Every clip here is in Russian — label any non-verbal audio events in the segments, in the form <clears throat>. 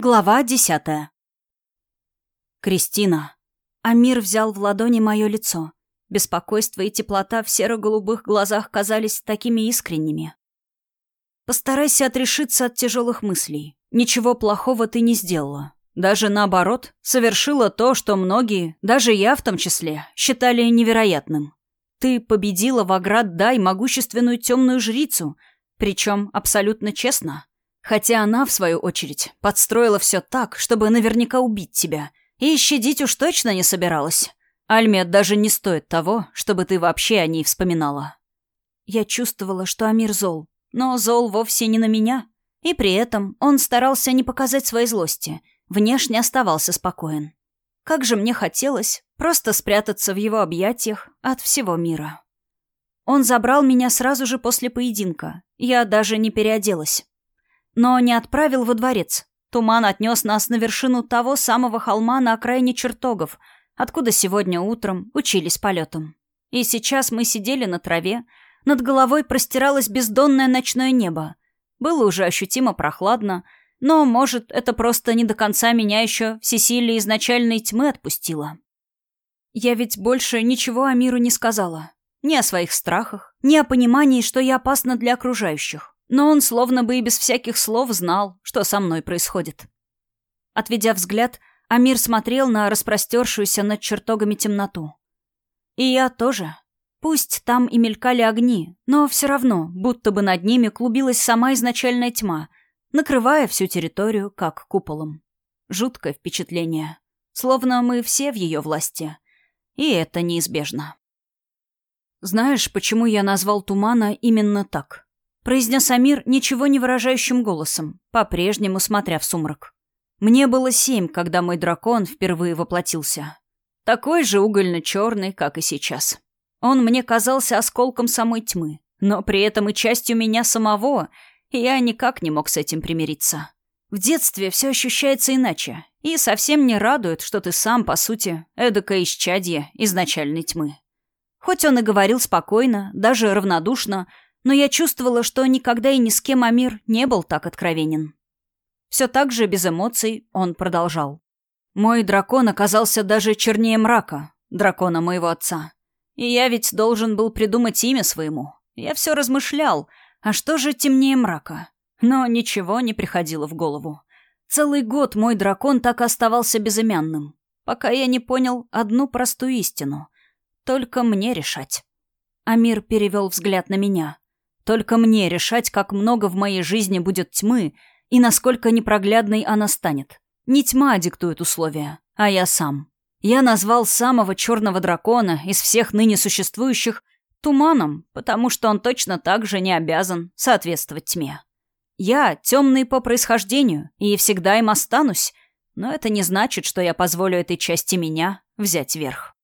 Глава десятая. Кристина. Амир взял в ладони мое лицо. Беспокойство и теплота в серо-голубых глазах казались такими искренними. Постарайся отрешиться от тяжелых мыслей. Ничего плохого ты не сделала. Даже наоборот, совершила то, что многие, даже я в том числе, считали невероятным. Ты победила в Аград-Дай могущественную темную жрицу, причем абсолютно честно. Хотя она, в свою очередь, подстроила все так, чтобы наверняка убить тебя. И щадить уж точно не собиралась. Альмия даже не стоит того, чтобы ты вообще о ней вспоминала. Я чувствовала, что Амир зол. Но зол вовсе не на меня. И при этом он старался не показать своей злости. Внешне оставался спокоен. Как же мне хотелось просто спрятаться в его объятиях от всего мира. Он забрал меня сразу же после поединка. Я даже не переоделась но не отправил во дворец. Туман отнес нас на вершину того самого холма на окраине чертогов, откуда сегодня утром учились полетам. И сейчас мы сидели на траве, над головой простиралось бездонное ночное небо. Было уже ощутимо прохладно, но, может, это просто не до конца меня еще всесилие изначальной тьмы отпустило. Я ведь больше ничего о миру не сказала. Ни о своих страхах, ни о понимании, что я опасна для окружающих. Но он словно бы и без всяких слов знал, что со мной происходит. Отведя взгляд, Амир смотрел на распростершуюся над чертогами темноту. И я тоже. Пусть там и мелькали огни, но все равно, будто бы над ними клубилась сама изначальная тьма, накрывая всю территорию как куполом. Жуткое впечатление. Словно мы все в ее власти. И это неизбежно. Знаешь, почему я назвал тумана именно так? Произнес Амир ничего не выражающим голосом, по-прежнему смотря в сумрак. Мне было семь, когда мой дракон впервые воплотился. Такой же угольно-черный, как и сейчас. Он мне казался осколком самой тьмы, но при этом и частью меня самого, и я никак не мог с этим примириться. В детстве все ощущается иначе, и совсем не радует, что ты сам, по сути, эдакое исчадье изначальной тьмы. Хоть он и говорил спокойно, даже равнодушно, но я чувствовала, что никогда и ни с кем Амир не был так откровенен. Все так же, без эмоций, он продолжал. «Мой дракон оказался даже чернее мрака, дракона моего отца. И я ведь должен был придумать имя своему. Я все размышлял, а что же темнее мрака? Но ничего не приходило в голову. Целый год мой дракон так и оставался безымянным, пока я не понял одну простую истину. Только мне решать. Амир перевел взгляд на меня. Только мне решать, как много в моей жизни будет тьмы и насколько непроглядной она станет. Не тьма диктует условия, а я сам. Я назвал самого черного дракона из всех ныне существующих туманом, потому что он точно так же не обязан соответствовать тьме. Я темный по происхождению и всегда им останусь, но это не значит, что я позволю этой части меня взять верх.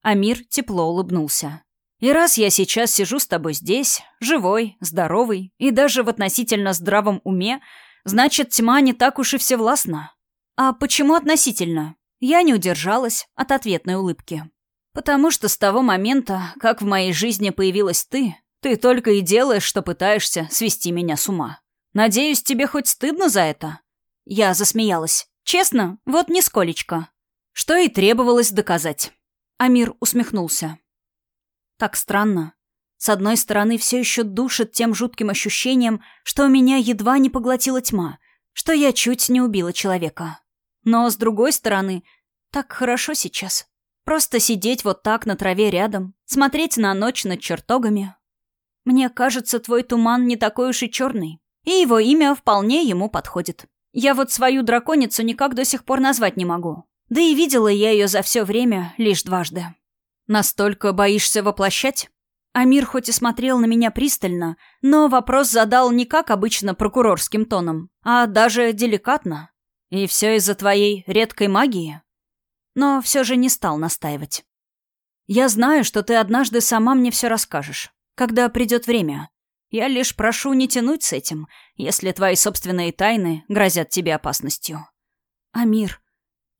Амир тепло улыбнулся. И раз я сейчас сижу с тобой здесь, живой, здоровый и даже в относительно здравом уме, значит, тьма не так уж и всевластна. А почему относительно? Я не удержалась от ответной улыбки. Потому что с того момента, как в моей жизни появилась ты, ты только и делаешь, что пытаешься свести меня с ума. Надеюсь, тебе хоть стыдно за это? Я засмеялась. Честно, вот нисколечко. Что и требовалось доказать. Амир усмехнулся. Так странно. С одной стороны, все еще душит тем жутким ощущением, что меня едва не поглотила тьма, что я чуть не убила человека. Но с другой стороны, так хорошо сейчас. Просто сидеть вот так на траве рядом, смотреть на ночь над чертогами. Мне кажется, твой туман не такой уж и черный, и его имя вполне ему подходит. Я вот свою драконицу никак до сих пор назвать не могу. Да и видела я ее за все время лишь дважды. «Настолько боишься воплощать?» Амир хоть и смотрел на меня пристально, но вопрос задал не как обычно прокурорским тоном, а даже деликатно. «И все из-за твоей редкой магии?» Но все же не стал настаивать. «Я знаю, что ты однажды сама мне все расскажешь, когда придет время. Я лишь прошу не тянуть с этим, если твои собственные тайны грозят тебе опасностью». «Амир...»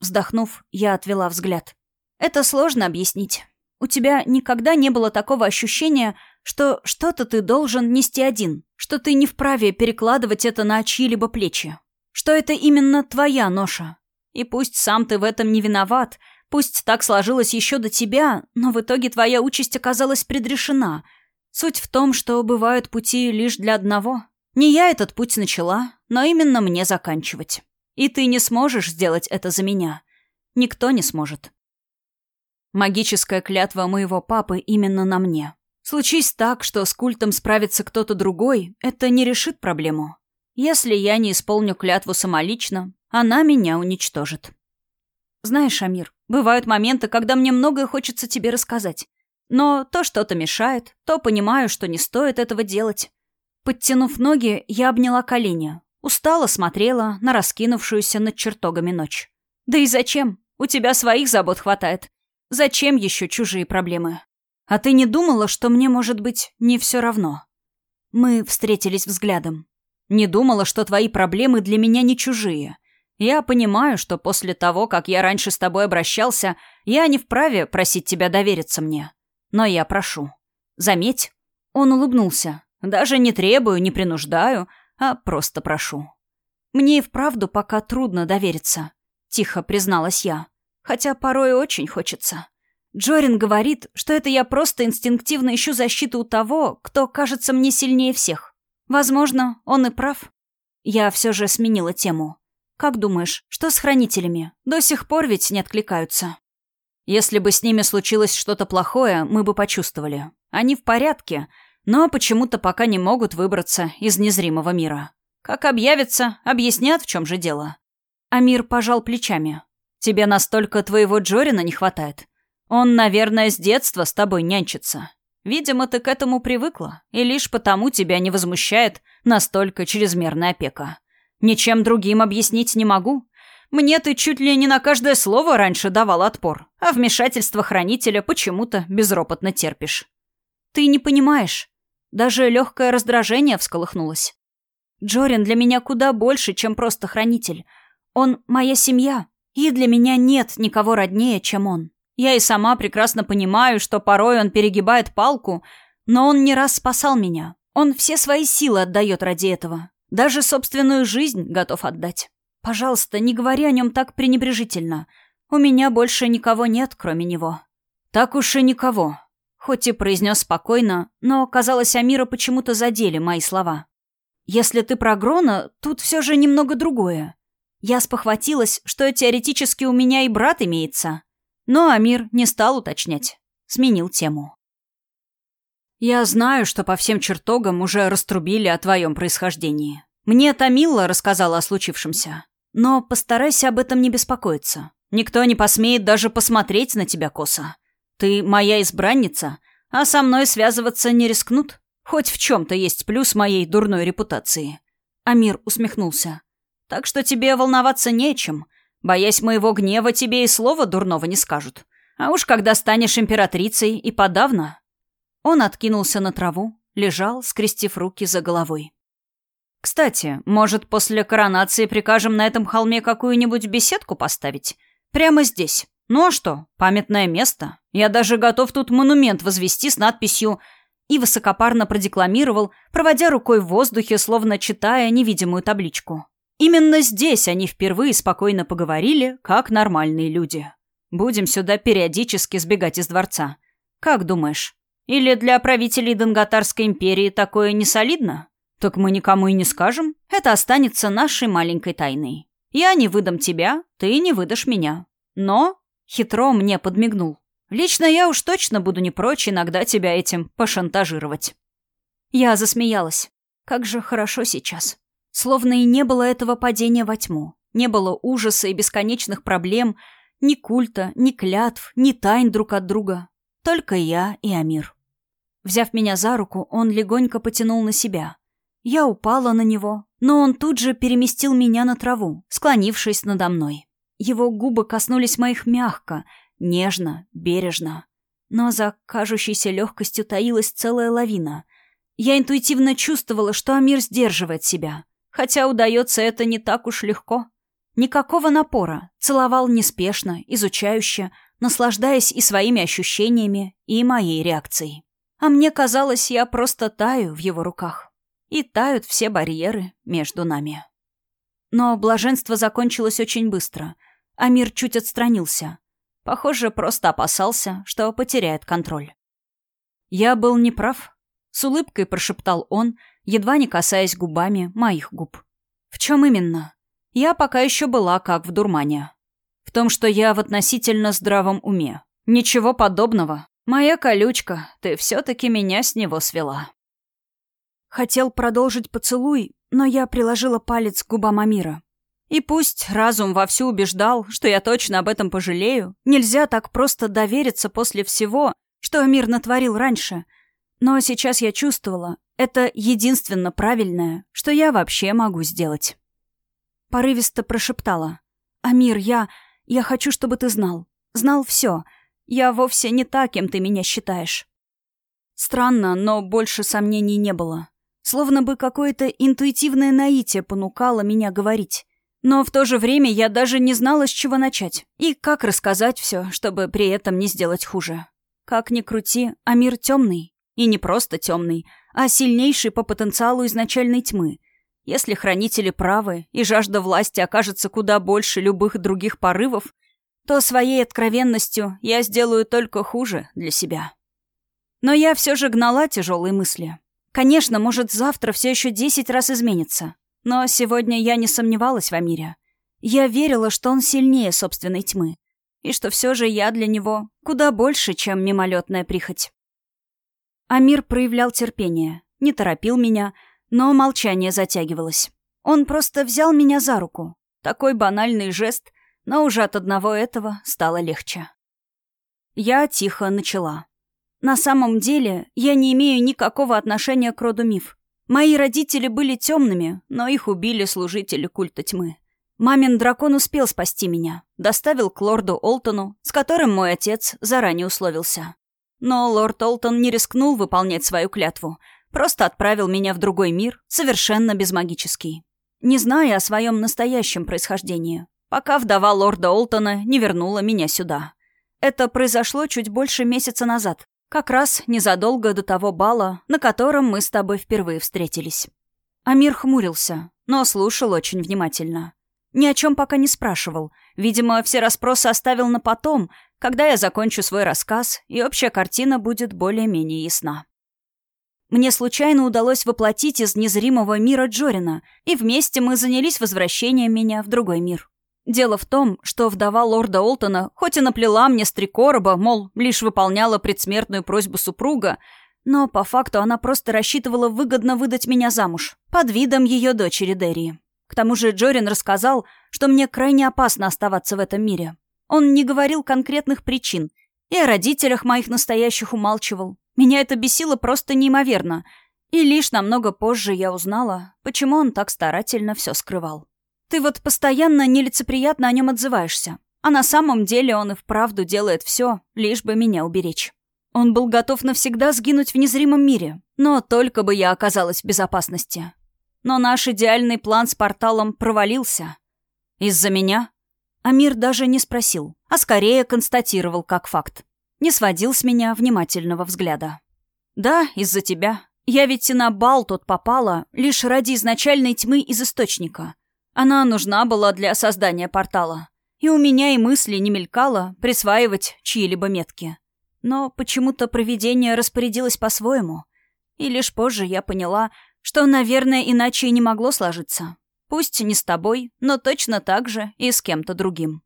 Вздохнув, я отвела взгляд. «Это сложно объяснить. У тебя никогда не было такого ощущения, что что-то ты должен нести один, что ты не вправе перекладывать это на чьи-либо плечи, что это именно твоя ноша. И пусть сам ты в этом не виноват, пусть так сложилось еще до тебя, но в итоге твоя участь оказалась предрешена. Суть в том, что бывают пути лишь для одного. Не я этот путь начала, но именно мне заканчивать. И ты не сможешь сделать это за меня. Никто не сможет. Магическая клятва моего папы именно на мне. Случись так, что с культом справится кто-то другой, это не решит проблему. Если я не исполню клятву самолично, она меня уничтожит. Знаешь, Амир, бывают моменты, когда мне многое хочется тебе рассказать. Но то что-то мешает, то понимаю, что не стоит этого делать. Подтянув ноги, я обняла колени. Устала смотрела на раскинувшуюся над чертогами ночь. Да и зачем? У тебя своих забот хватает. Зачем еще чужие проблемы? А ты не думала, что мне, может быть, не все равно? Мы встретились взглядом. Не думала, что твои проблемы для меня не чужие. Я понимаю, что после того, как я раньше с тобой обращался, я не вправе просить тебя довериться мне. Но я прошу. Заметь, он улыбнулся. Даже не требую, не принуждаю, а просто прошу. Мне и вправду пока трудно довериться, тихо призналась я хотя порой очень хочется. Джорин говорит, что это я просто инстинктивно ищу защиту у того, кто кажется мне сильнее всех. Возможно, он и прав. Я все же сменила тему. Как думаешь, что с хранителями? До сих пор ведь не откликаются. Если бы с ними случилось что-то плохое, мы бы почувствовали. Они в порядке, но почему-то пока не могут выбраться из незримого мира. Как объявятся, объяснят, в чем же дело. Амир пожал плечами. Тебе настолько твоего Джорина не хватает. Он, наверное, с детства с тобой нянчится. Видимо, ты к этому привыкла, и лишь потому тебя не возмущает настолько чрезмерная опека. Ничем другим объяснить не могу. Мне ты чуть ли не на каждое слово раньше давал отпор, а вмешательство хранителя почему-то безропотно терпишь. Ты не понимаешь. Даже легкое раздражение всколыхнулось. Джорин для меня куда больше, чем просто хранитель. Он моя семья, и для меня нет никого роднее, чем он. Я и сама прекрасно понимаю, что порой он перегибает палку, но он не раз спасал меня. Он все свои силы отдает ради этого. Даже собственную жизнь готов отдать. Пожалуйста, не говори о нем так пренебрежительно. У меня больше никого нет, кроме него. Так уж и никого. Хоть и произнес спокойно, но, казалось, Амира почему-то задели мои слова. Если ты про Грона, тут все же немного другое. Я спохватилась, что теоретически у меня и брат имеется. Но Амир не стал уточнять. Сменил тему. «Я знаю, что по всем чертогам уже раструбили о твоем происхождении. Мне Тамила рассказала о случившемся. Но постарайся об этом не беспокоиться. Никто не посмеет даже посмотреть на тебя косо. Ты моя избранница, а со мной связываться не рискнут. Хоть в чем-то есть плюс моей дурной репутации». Амир усмехнулся. Так что тебе волноваться нечем. Боясь моего гнева, тебе и слова дурного не скажут. А уж когда станешь императрицей, и подавно». Он откинулся на траву, лежал, скрестив руки за головой. «Кстати, может, после коронации прикажем на этом холме какую-нибудь беседку поставить? Прямо здесь. Ну а что, памятное место. Я даже готов тут монумент возвести с надписью и высокопарно продекламировал, проводя рукой в воздухе, словно читая невидимую табличку. Именно здесь они впервые спокойно поговорили, как нормальные люди. Будем сюда периодически сбегать из дворца. Как думаешь? Или для правителей Донготарской империи такое не солидно? Так мы никому и не скажем. Это останется нашей маленькой тайной. Я не выдам тебя, ты не выдашь меня. Но хитро мне подмигнул. Лично я уж точно буду не прочь иногда тебя этим пошантажировать. Я засмеялась. Как же хорошо сейчас. Словно и не было этого падения во тьму. Не было ужаса и бесконечных проблем, ни культа, ни клятв, ни тайн друг от друга. Только я и Амир. Взяв меня за руку, он легонько потянул на себя. Я упала на него, но он тут же переместил меня на траву, склонившись надо мной. Его губы коснулись моих мягко, нежно, бережно. Но за кажущейся легкостью таилась целая лавина. Я интуитивно чувствовала, что Амир сдерживает себя — Хотя удается это не так уж легко. Никакого напора. Целовал неспешно, изучающе, наслаждаясь и своими ощущениями, и моей реакцией. А мне казалось, я просто таю в его руках. И тают все барьеры между нами. Но блаженство закончилось очень быстро. Амир чуть отстранился. Похоже, просто опасался, что потеряет контроль. «Я был неправ», — с улыбкой прошептал он, едва не касаясь губами моих губ. «В чем именно?» Я пока еще была как в дурмане. В том, что я в относительно здравом уме. Ничего подобного. Моя колючка, ты все-таки меня с него свела. Хотел продолжить поцелуй, но я приложила палец к губам Амира. И пусть разум вовсю убеждал, что я точно об этом пожалею, нельзя так просто довериться после всего, что Амир натворил раньше. Но сейчас я чувствовала, это единственно правильное, что я вообще могу сделать. Порывисто прошептала. «Амир, я... я хочу, чтобы ты знал. Знал все. Я вовсе не та, кем ты меня считаешь». Странно, но больше сомнений не было. Словно бы какое-то интуитивное наитие понукало меня говорить. Но в то же время я даже не знала, с чего начать. И как рассказать все, чтобы при этом не сделать хуже. Как ни крути, Амир темный. И не просто темный, а сильнейший по потенциалу изначальной тьмы. Если хранители правы, и жажда власти окажется куда больше любых других порывов, то своей откровенностью я сделаю только хуже для себя. Но я все же гнала тяжелые мысли. Конечно, может, завтра все еще десять раз изменится. Но сегодня я не сомневалась в Амире. Я верила, что он сильнее собственной тьмы. И что все же я для него куда больше, чем мимолетная прихоть. Амир проявлял терпение, не торопил меня, но молчание затягивалось. Он просто взял меня за руку. Такой банальный жест, но уже от одного этого стало легче. Я тихо начала. На самом деле, я не имею никакого отношения к роду миф. Мои родители были темными, но их убили служители культа тьмы. Мамин дракон успел спасти меня, доставил к лорду Олтону, с которым мой отец заранее условился. Но лорд Олтон не рискнул выполнять свою клятву — Просто отправил меня в другой мир, совершенно безмагический. Не зная о своем настоящем происхождении, пока вдова лорда Олтона не вернула меня сюда. Это произошло чуть больше месяца назад, как раз незадолго до того бала, на котором мы с тобой впервые встретились. Амир хмурился, но слушал очень внимательно. Ни о чем пока не спрашивал. Видимо, все расспросы оставил на потом, когда я закончу свой рассказ, и общая картина будет более-менее ясна. Мне случайно удалось воплотить из незримого мира Джорина, и вместе мы занялись возвращением меня в другой мир. Дело в том, что вдова лорда Олтона, хоть и наплела мне с три короба, мол, лишь выполняла предсмертную просьбу супруга, но по факту она просто рассчитывала выгодно выдать меня замуж, под видом ее дочери Дерри. К тому же Джорин рассказал, что мне крайне опасно оставаться в этом мире. Он не говорил конкретных причин, и о родителях моих настоящих умалчивал. Меня это бесило просто неимоверно. И лишь намного позже я узнала, почему он так старательно все скрывал. Ты вот постоянно нелицеприятно о нем отзываешься. А на самом деле он и вправду делает все, лишь бы меня уберечь. Он был готов навсегда сгинуть в незримом мире, но только бы я оказалась в безопасности. Но наш идеальный план с порталом провалился. Из-за меня? Амир даже не спросил, а скорее констатировал как факт не сводил с меня внимательного взгляда. «Да, из-за тебя. Я ведь и на бал тот попала, лишь ради изначальной тьмы из источника. Она нужна была для создания портала. И у меня и мысли не мелькало присваивать чьи-либо метки. Но почему-то провидение распорядилось по-своему. И лишь позже я поняла, что, наверное, иначе и не могло сложиться. Пусть не с тобой, но точно так же и с кем-то другим.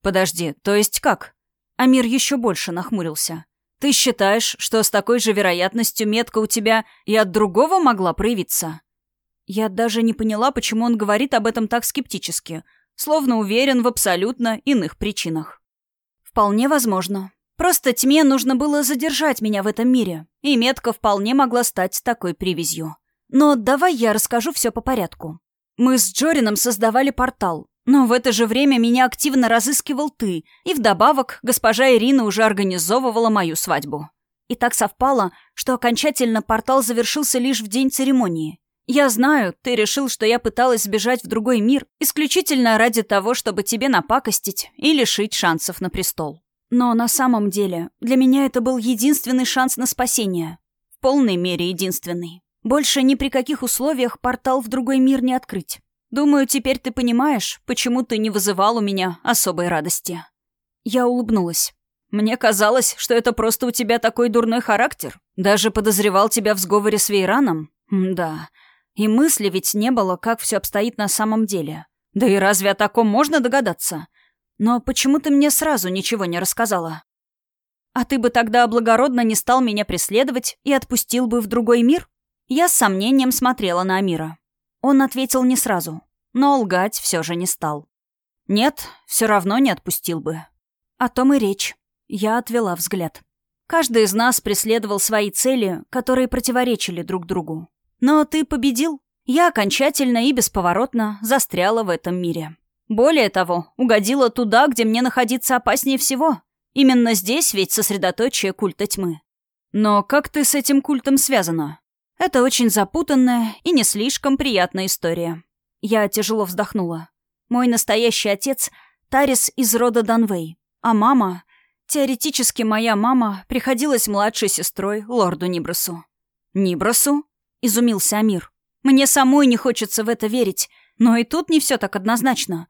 «Подожди, то есть как?» Амир еще больше нахмурился. «Ты считаешь, что с такой же вероятностью метка у тебя и от другого могла проявиться?» Я даже не поняла, почему он говорит об этом так скептически, словно уверен в абсолютно иных причинах. «Вполне возможно. Просто тьме нужно было задержать меня в этом мире, и метка вполне могла стать такой привязью. Но давай я расскажу все по порядку. Мы с Джорином создавали портал, но в это же время меня активно разыскивал ты, и вдобавок госпожа Ирина уже организовывала мою свадьбу. И так совпало, что окончательно портал завершился лишь в день церемонии. Я знаю, ты решил, что я пыталась сбежать в другой мир исключительно ради того, чтобы тебе напакостить и лишить шансов на престол. Но на самом деле для меня это был единственный шанс на спасение. В полной мере единственный. Больше ни при каких условиях портал в другой мир не открыть. Думаю, теперь ты понимаешь, почему ты не вызывал у меня особой радости». Я улыбнулась. «Мне казалось, что это просто у тебя такой дурной характер. Даже подозревал тебя в сговоре с Вейраном. да. И мысли ведь не было, как все обстоит на самом деле. Да и разве о таком можно догадаться? Но почему ты мне сразу ничего не рассказала? А ты бы тогда благородно не стал меня преследовать и отпустил бы в другой мир? Я с сомнением смотрела на Амира. Он ответил не сразу, но лгать все же не стал. Нет, все равно не отпустил бы. О том и речь. Я отвела взгляд. Каждый из нас преследовал свои цели, которые противоречили друг другу. Но ты победил. Я окончательно и бесповоротно застряла в этом мире. Более того, угодила туда, где мне находиться опаснее всего. Именно здесь ведь сосредоточие культа тьмы. Но как ты с этим культом связана? Это очень запутанная и не слишком приятная история. Я тяжело вздохнула. Мой настоящий отец — Тарис из рода Данвей, а мама... Теоретически моя мама приходилась младшей сестрой лорду Нибросу. «Нибросу?» — изумился Амир. «Мне самой не хочется в это верить, но и тут не все так однозначно.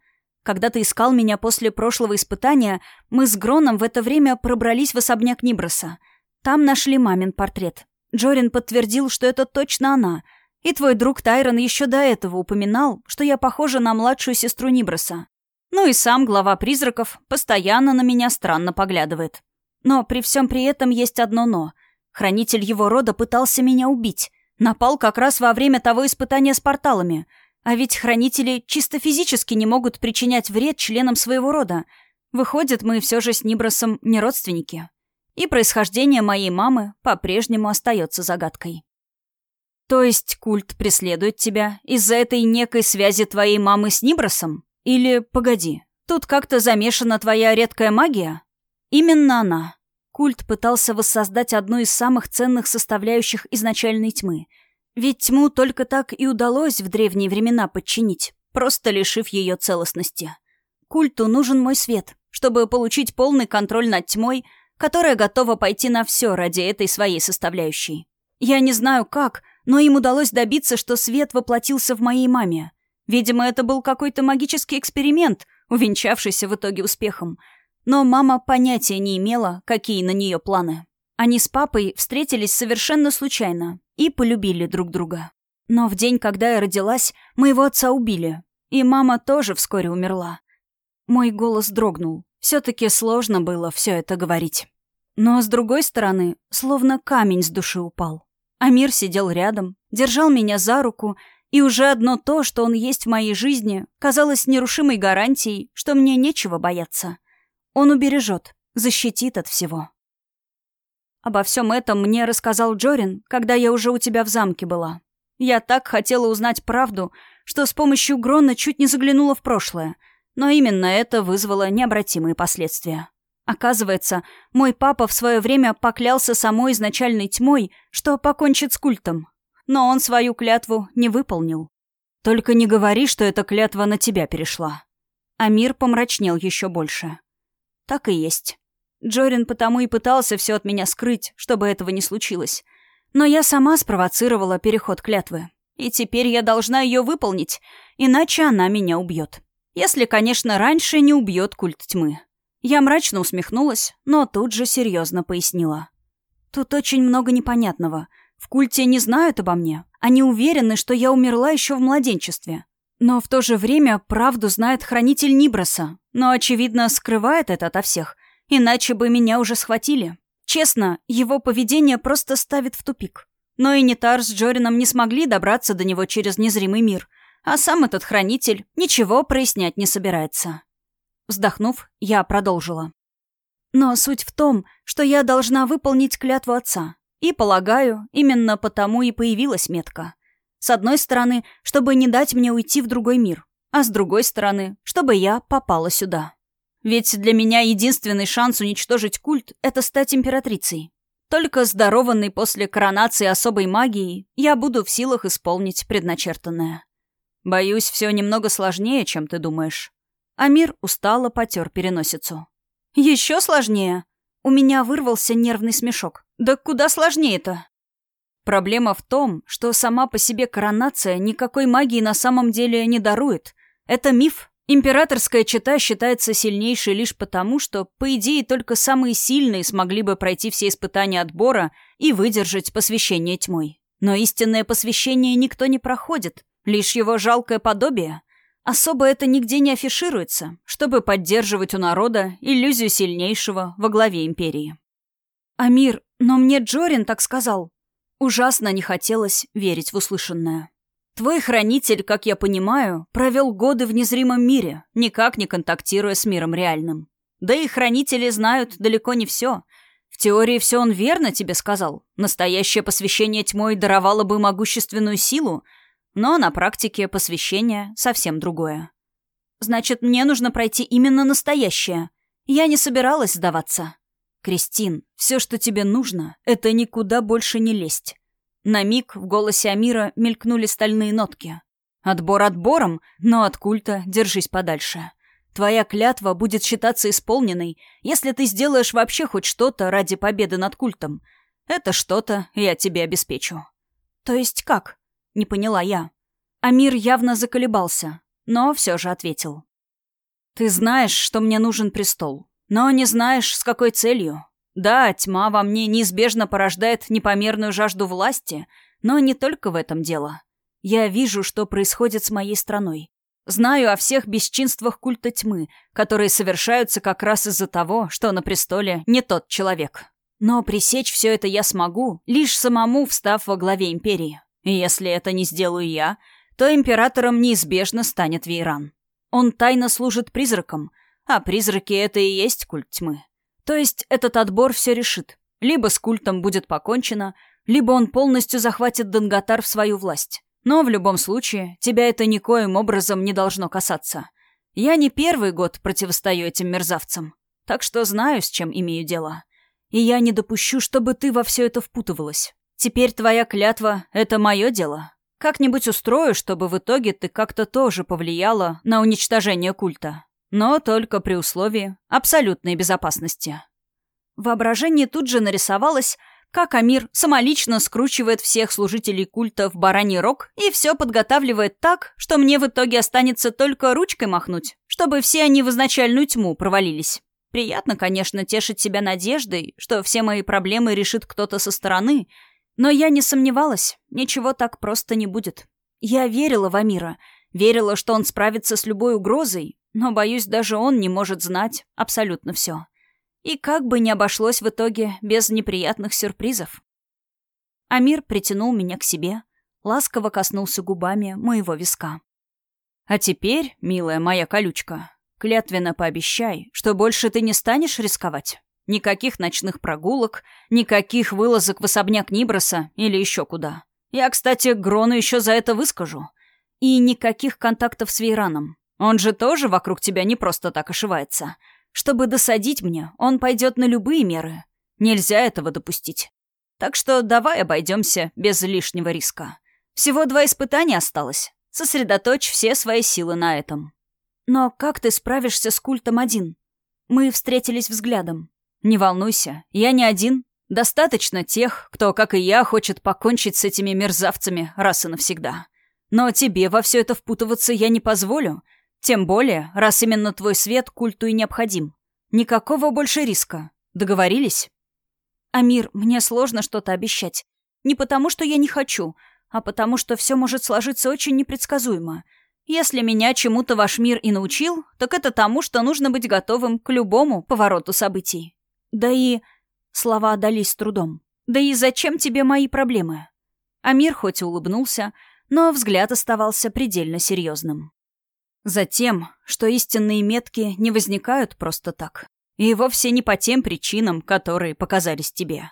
Когда ты искал меня после прошлого испытания, мы с Гроном в это время пробрались в особняк Ниброса. Там нашли мамин портрет. Джорин подтвердил, что это точно она. И твой друг Тайрон еще до этого упоминал, что я похожа на младшую сестру Ниброса. Ну и сам глава призраков постоянно на меня странно поглядывает. Но при всем при этом есть одно «но». Хранитель его рода пытался меня убить. Напал как раз во время того испытания с порталами. А ведь хранители чисто физически не могут причинять вред членам своего рода. Выходит, мы все же с Нибросом не родственники и происхождение моей мамы по-прежнему остается загадкой. То есть культ преследует тебя из-за этой некой связи твоей мамы с Нибросом? Или, погоди, тут как-то замешана твоя редкая магия? Именно она. Культ пытался воссоздать одну из самых ценных составляющих изначальной тьмы. Ведь тьму только так и удалось в древние времена подчинить, просто лишив ее целостности. Культу нужен мой свет, чтобы получить полный контроль над тьмой — которая готова пойти на все ради этой своей составляющей. Я не знаю как, но им удалось добиться, что свет воплотился в моей маме. Видимо, это был какой-то магический эксперимент, увенчавшийся в итоге успехом. Но мама понятия не имела, какие на нее планы. Они с папой встретились совершенно случайно и полюбили друг друга. Но в день, когда я родилась, моего отца убили. И мама тоже вскоре умерла. Мой голос дрогнул. Все-таки сложно было все это говорить. Но, с другой стороны, словно камень с души упал. Амир сидел рядом, держал меня за руку, и уже одно то, что он есть в моей жизни, казалось нерушимой гарантией, что мне нечего бояться. Он убережет, защитит от всего. Обо всем этом мне рассказал Джорин, когда я уже у тебя в замке была. Я так хотела узнать правду, что с помощью Грона чуть не заглянула в прошлое — но именно это вызвало необратимые последствия. Оказывается, мой папа в свое время поклялся самой изначальной тьмой, что покончит с культом. Но он свою клятву не выполнил. «Только не говори, что эта клятва на тебя перешла». Амир помрачнел еще больше. «Так и есть. Джорин потому и пытался все от меня скрыть, чтобы этого не случилось. Но я сама спровоцировала переход клятвы. И теперь я должна ее выполнить, иначе она меня убьет. Если, конечно, раньше не убьет культ тьмы. Я мрачно усмехнулась, но тут же серьезно пояснила. Тут очень много непонятного. В культе не знают обо мне. Они уверены, что я умерла еще в младенчестве. Но в то же время правду знает хранитель Ниброса, но, очевидно, скрывает это ото всех, иначе бы меня уже схватили. Честно, его поведение просто ставит в тупик. Но и Нитар с Джорином не смогли добраться до него через незримый мир, а сам этот хранитель ничего прояснять не собирается. Вздохнув, я продолжила. Но суть в том, что я должна выполнить клятву отца. И, полагаю, именно потому и появилась метка. С одной стороны, чтобы не дать мне уйти в другой мир, а с другой стороны, чтобы я попала сюда. Ведь для меня единственный шанс уничтожить культ — это стать императрицей. Только здорованный после коронации особой магией я буду в силах исполнить предначертанное. Боюсь, все немного сложнее, чем ты думаешь. Амир устало потер переносицу. Еще сложнее? У меня вырвался нервный смешок. Да куда сложнее-то? Проблема в том, что сама по себе коронация никакой магии на самом деле не дарует. Это миф. Императорская чета считается сильнейшей лишь потому, что, по идее, только самые сильные смогли бы пройти все испытания отбора и выдержать посвящение тьмой. Но истинное посвящение никто не проходит, лишь его жалкое подобие. Особо это нигде не афишируется, чтобы поддерживать у народа иллюзию сильнейшего во главе империи. «Амир, но мне Джорин так сказал», Ужасно не хотелось верить в услышанное. Твой хранитель, как я понимаю, провел годы в незримом мире, никак не контактируя с миром реальным. Да и хранители знают далеко не все. В теории все он верно тебе сказал. Настоящее посвящение тьмой даровало бы могущественную силу, но на практике посвящение совсем другое. Значит, мне нужно пройти именно настоящее. Я не собиралась сдаваться. «Кристин, все, что тебе нужно, это никуда больше не лезть». На миг в голосе Амира мелькнули стальные нотки. «Отбор отбором, но от культа держись подальше. Твоя клятва будет считаться исполненной, если ты сделаешь вообще хоть что-то ради победы над культом. Это что-то я тебе обеспечу». «То есть как?» — не поняла я. Амир явно заколебался, но все же ответил. «Ты знаешь, что мне нужен престол. Но не знаешь, с какой целью. Да, тьма во мне неизбежно порождает непомерную жажду власти, но не только в этом дело. Я вижу, что происходит с моей страной. Знаю о всех бесчинствах культа тьмы, которые совершаются как раз из-за того, что на престоле не тот человек. Но пресечь все это я смогу, лишь самому встав во главе империи. И если это не сделаю я, то императором неизбежно станет Вейран. Он тайно служит призракам — а призраки — это и есть культ тьмы. То есть этот отбор все решит. Либо с культом будет покончено, либо он полностью захватит Данготар в свою власть. Но в любом случае, тебя это никоим образом не должно касаться. Я не первый год противостою этим мерзавцам, так что знаю, с чем имею дело. И я не допущу, чтобы ты во все это впутывалась. Теперь твоя клятва — это мое дело. Как-нибудь устрою, чтобы в итоге ты как-то тоже повлияла на уничтожение культа но только при условии абсолютной безопасности. Воображение тут же нарисовалось, как Амир самолично скручивает всех служителей культа в бараний рог и все подготавливает так, что мне в итоге останется только ручкой махнуть, чтобы все они в изначальную тьму провалились. Приятно, конечно, тешить себя надеждой, что все мои проблемы решит кто-то со стороны, но я не сомневалась, ничего так просто не будет. Я верила в Амира, верила, что он справится с любой угрозой, но, боюсь, даже он не может знать абсолютно все. И как бы не обошлось в итоге без неприятных сюрпризов. Амир притянул меня к себе, ласково коснулся губами моего виска. «А теперь, милая моя колючка, клятвенно пообещай, что больше ты не станешь рисковать. Никаких ночных прогулок, никаких вылазок в особняк Ниброса или еще куда. Я, кстати, Грону еще за это выскажу. И никаких контактов с Вейраном. Он же тоже вокруг тебя не просто так ошивается. Чтобы досадить мне, он пойдет на любые меры. Нельзя этого допустить. Так что давай обойдемся без лишнего риска. Всего два испытания осталось. Сосредоточь все свои силы на этом. Но как ты справишься с культом один? Мы встретились взглядом. Не волнуйся, я не один. Достаточно тех, кто, как и я, хочет покончить с этими мерзавцами раз и навсегда. Но тебе во все это впутываться я не позволю — тем более, раз именно твой свет культу и необходим. Никакого больше риска. Договорились? Амир, мне сложно что-то обещать. Не потому, что я не хочу, а потому, что все может сложиться очень непредсказуемо. Если меня чему-то ваш мир и научил, так это тому, что нужно быть готовым к любому повороту событий. Да и... Слова отдались с трудом. Да и зачем тебе мои проблемы? Амир хоть и улыбнулся, но взгляд оставался предельно серьезным. Затем, что истинные метки не возникают просто так. И вовсе не по тем причинам, которые показались тебе.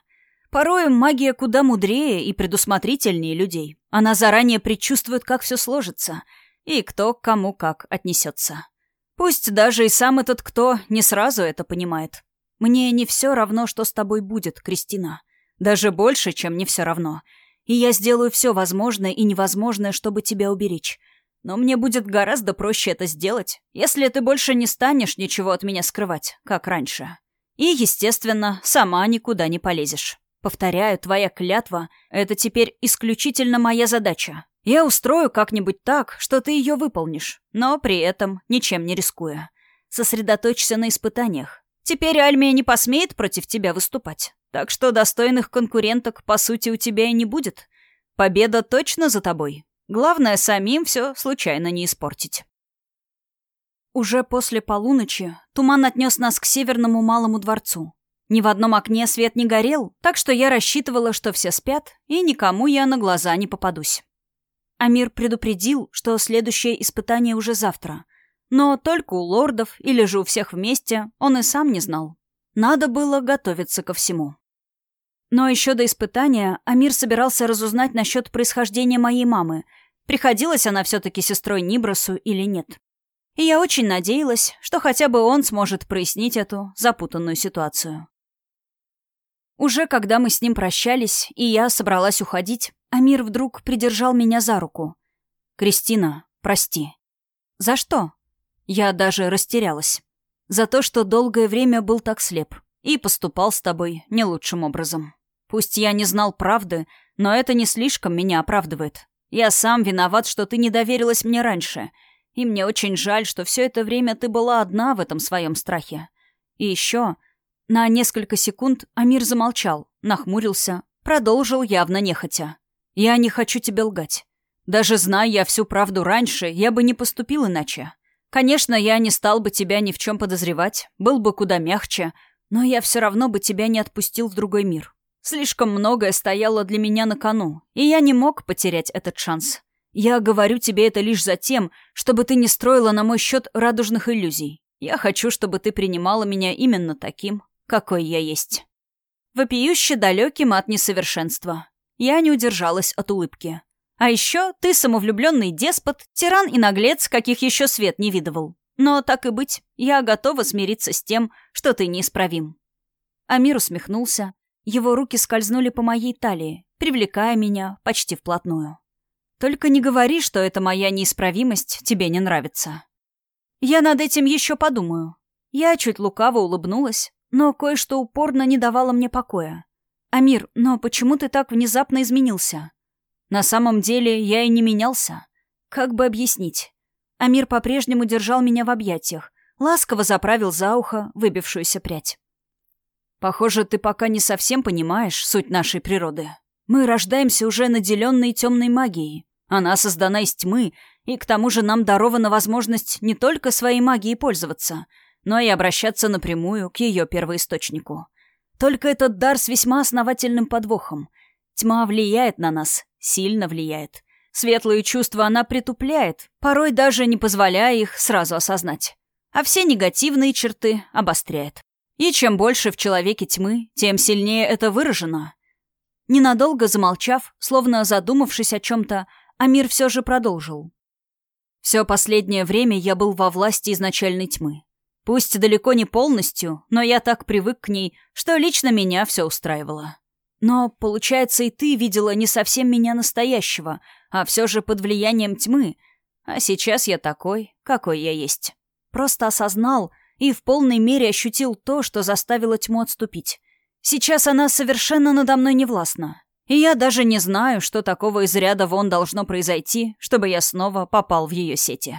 Порой магия куда мудрее и предусмотрительнее людей. Она заранее предчувствует, как все сложится, и кто к кому как отнесется. Пусть даже и сам этот кто не сразу это понимает. Мне не все равно, что с тобой будет, Кристина. Даже больше, чем не все равно. И я сделаю все возможное и невозможное, чтобы тебя уберечь. Но мне будет гораздо проще это сделать, если ты больше не станешь ничего от меня скрывать, как раньше. И, естественно, сама никуда не полезешь. Повторяю, твоя клятва — это теперь исключительно моя задача. Я устрою как-нибудь так, что ты ее выполнишь, но при этом ничем не рискуя. Сосредоточься на испытаниях. Теперь Альмия не посмеет против тебя выступать. Так что достойных конкуренток, по сути, у тебя и не будет. Победа точно за тобой. Главное, самим все случайно не испортить. Уже после полуночи туман отнес нас к северному малому дворцу. Ни в одном окне свет не горел, так что я рассчитывала, что все спят, и никому я на глаза не попадусь. Амир предупредил, что следующее испытание уже завтра. Но только у лордов или же у всех вместе он и сам не знал. Надо было готовиться ко всему. Но еще до испытания Амир собирался разузнать насчет происхождения моей мамы. Приходилась она все-таки сестрой Нибросу или нет. И я очень надеялась, что хотя бы он сможет прояснить эту запутанную ситуацию. Уже когда мы с ним прощались, и я собралась уходить, Амир вдруг придержал меня за руку. «Кристина, прости». «За что?» Я даже растерялась. «За то, что долгое время был так слеп и поступал с тобой не лучшим образом. Пусть я не знал правды, но это не слишком меня оправдывает. Я сам виноват, что ты не доверилась мне раньше, и мне очень жаль, что все это время ты была одна в этом своем страхе. И еще на несколько секунд Амир замолчал, нахмурился, продолжил явно нехотя. «Я не хочу тебе лгать. Даже зная я всю правду раньше, я бы не поступил иначе. Конечно, я не стал бы тебя ни в чем подозревать, был бы куда мягче, но я все равно бы тебя не отпустил в другой мир. Слишком многое стояло для меня на кону, и я не мог потерять этот шанс. Я говорю тебе это лишь за тем, чтобы ты не строила на мой счет радужных иллюзий. Я хочу, чтобы ты принимала меня именно таким, какой я есть. Вопиюще далеким от несовершенства. Я не удержалась от улыбки. А еще ты самовлюбленный деспот, тиран и наглец, каких еще свет не видывал. Но так и быть, я готова смириться с тем, что ты неисправим. Амир усмехнулся. Его руки скользнули по моей талии, привлекая меня почти вплотную. Только не говори, что эта моя неисправимость тебе не нравится. Я над этим еще подумаю. Я чуть лукаво улыбнулась, но кое-что упорно не давало мне покоя. «Амир, но почему ты так внезапно изменился?» «На самом деле я и не менялся. Как бы объяснить?» Амир по-прежнему держал меня в объятиях, ласково заправил за ухо выбившуюся прядь. «Похоже, ты пока не совсем понимаешь суть нашей природы. Мы рождаемся уже наделенные темной магией. Она создана из тьмы, и к тому же нам дарована возможность не только своей магией пользоваться — но и обращаться напрямую к ее первоисточнику. Только этот дар с весьма основательным подвохом. Тьма влияет на нас, сильно влияет. Светлые чувства она притупляет, порой даже не позволяя их сразу осознать. А все негативные черты обостряет. И чем больше в человеке тьмы, тем сильнее это выражено. Ненадолго замолчав, словно задумавшись о чем-то, Амир все же продолжил. Все последнее время я был во власти изначальной тьмы. Пусть далеко не полностью, но я так привык к ней, что лично меня все устраивало. Но, получается, и ты видела не совсем меня настоящего, а все же под влиянием тьмы. А сейчас я такой, какой я есть. Просто осознал и в полной мере ощутил то, что заставило тьму отступить. Сейчас она совершенно надо мной не властна. И я даже не знаю, что такого из ряда вон должно произойти, чтобы я снова попал в ее сети.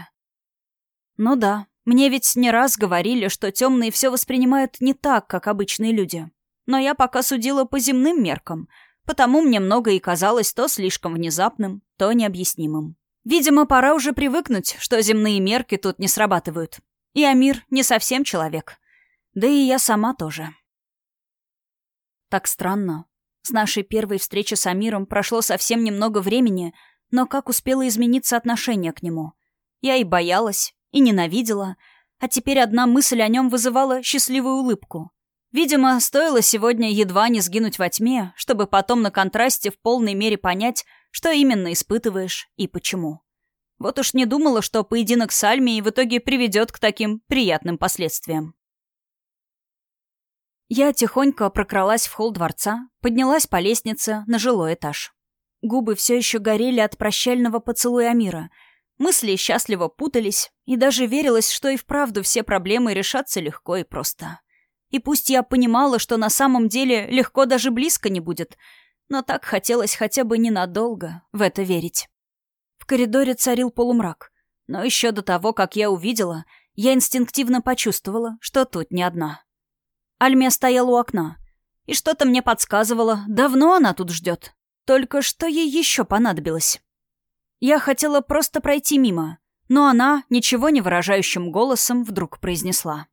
Ну да, мне ведь не раз говорили, что темные все воспринимают не так, как обычные люди. Но я пока судила по земным меркам, потому мне многое и казалось то слишком внезапным, то необъяснимым. Видимо, пора уже привыкнуть, что земные мерки тут не срабатывают. И Амир не совсем человек. Да и я сама тоже. Так странно. С нашей первой встречи с Амиром прошло совсем немного времени, но как успело измениться отношение к нему. Я и боялась, и ненавидела, а теперь одна мысль о нем вызывала счастливую улыбку. Видимо, стоило сегодня едва не сгинуть во тьме, чтобы потом на контрасте в полной мере понять, что именно испытываешь и почему. Вот уж не думала, что поединок с Альмией в итоге приведет к таким приятным последствиям. Я тихонько прокралась в холл дворца, поднялась по лестнице на жилой этаж. Губы все еще горели от прощального поцелуя Амира — Мысли счастливо путались, и даже верилось, что и вправду все проблемы решатся легко и просто. И пусть я понимала, что на самом деле легко даже близко не будет, но так хотелось хотя бы ненадолго в это верить. В коридоре царил полумрак, но еще до того, как я увидела, я инстинктивно почувствовала, что тут не одна. Альмия стояла у окна, и что-то мне подсказывало, давно она тут ждет. Только что ей еще понадобилось? Я хотела просто пройти мимо, но она, ничего не выражающим голосом, вдруг произнесла.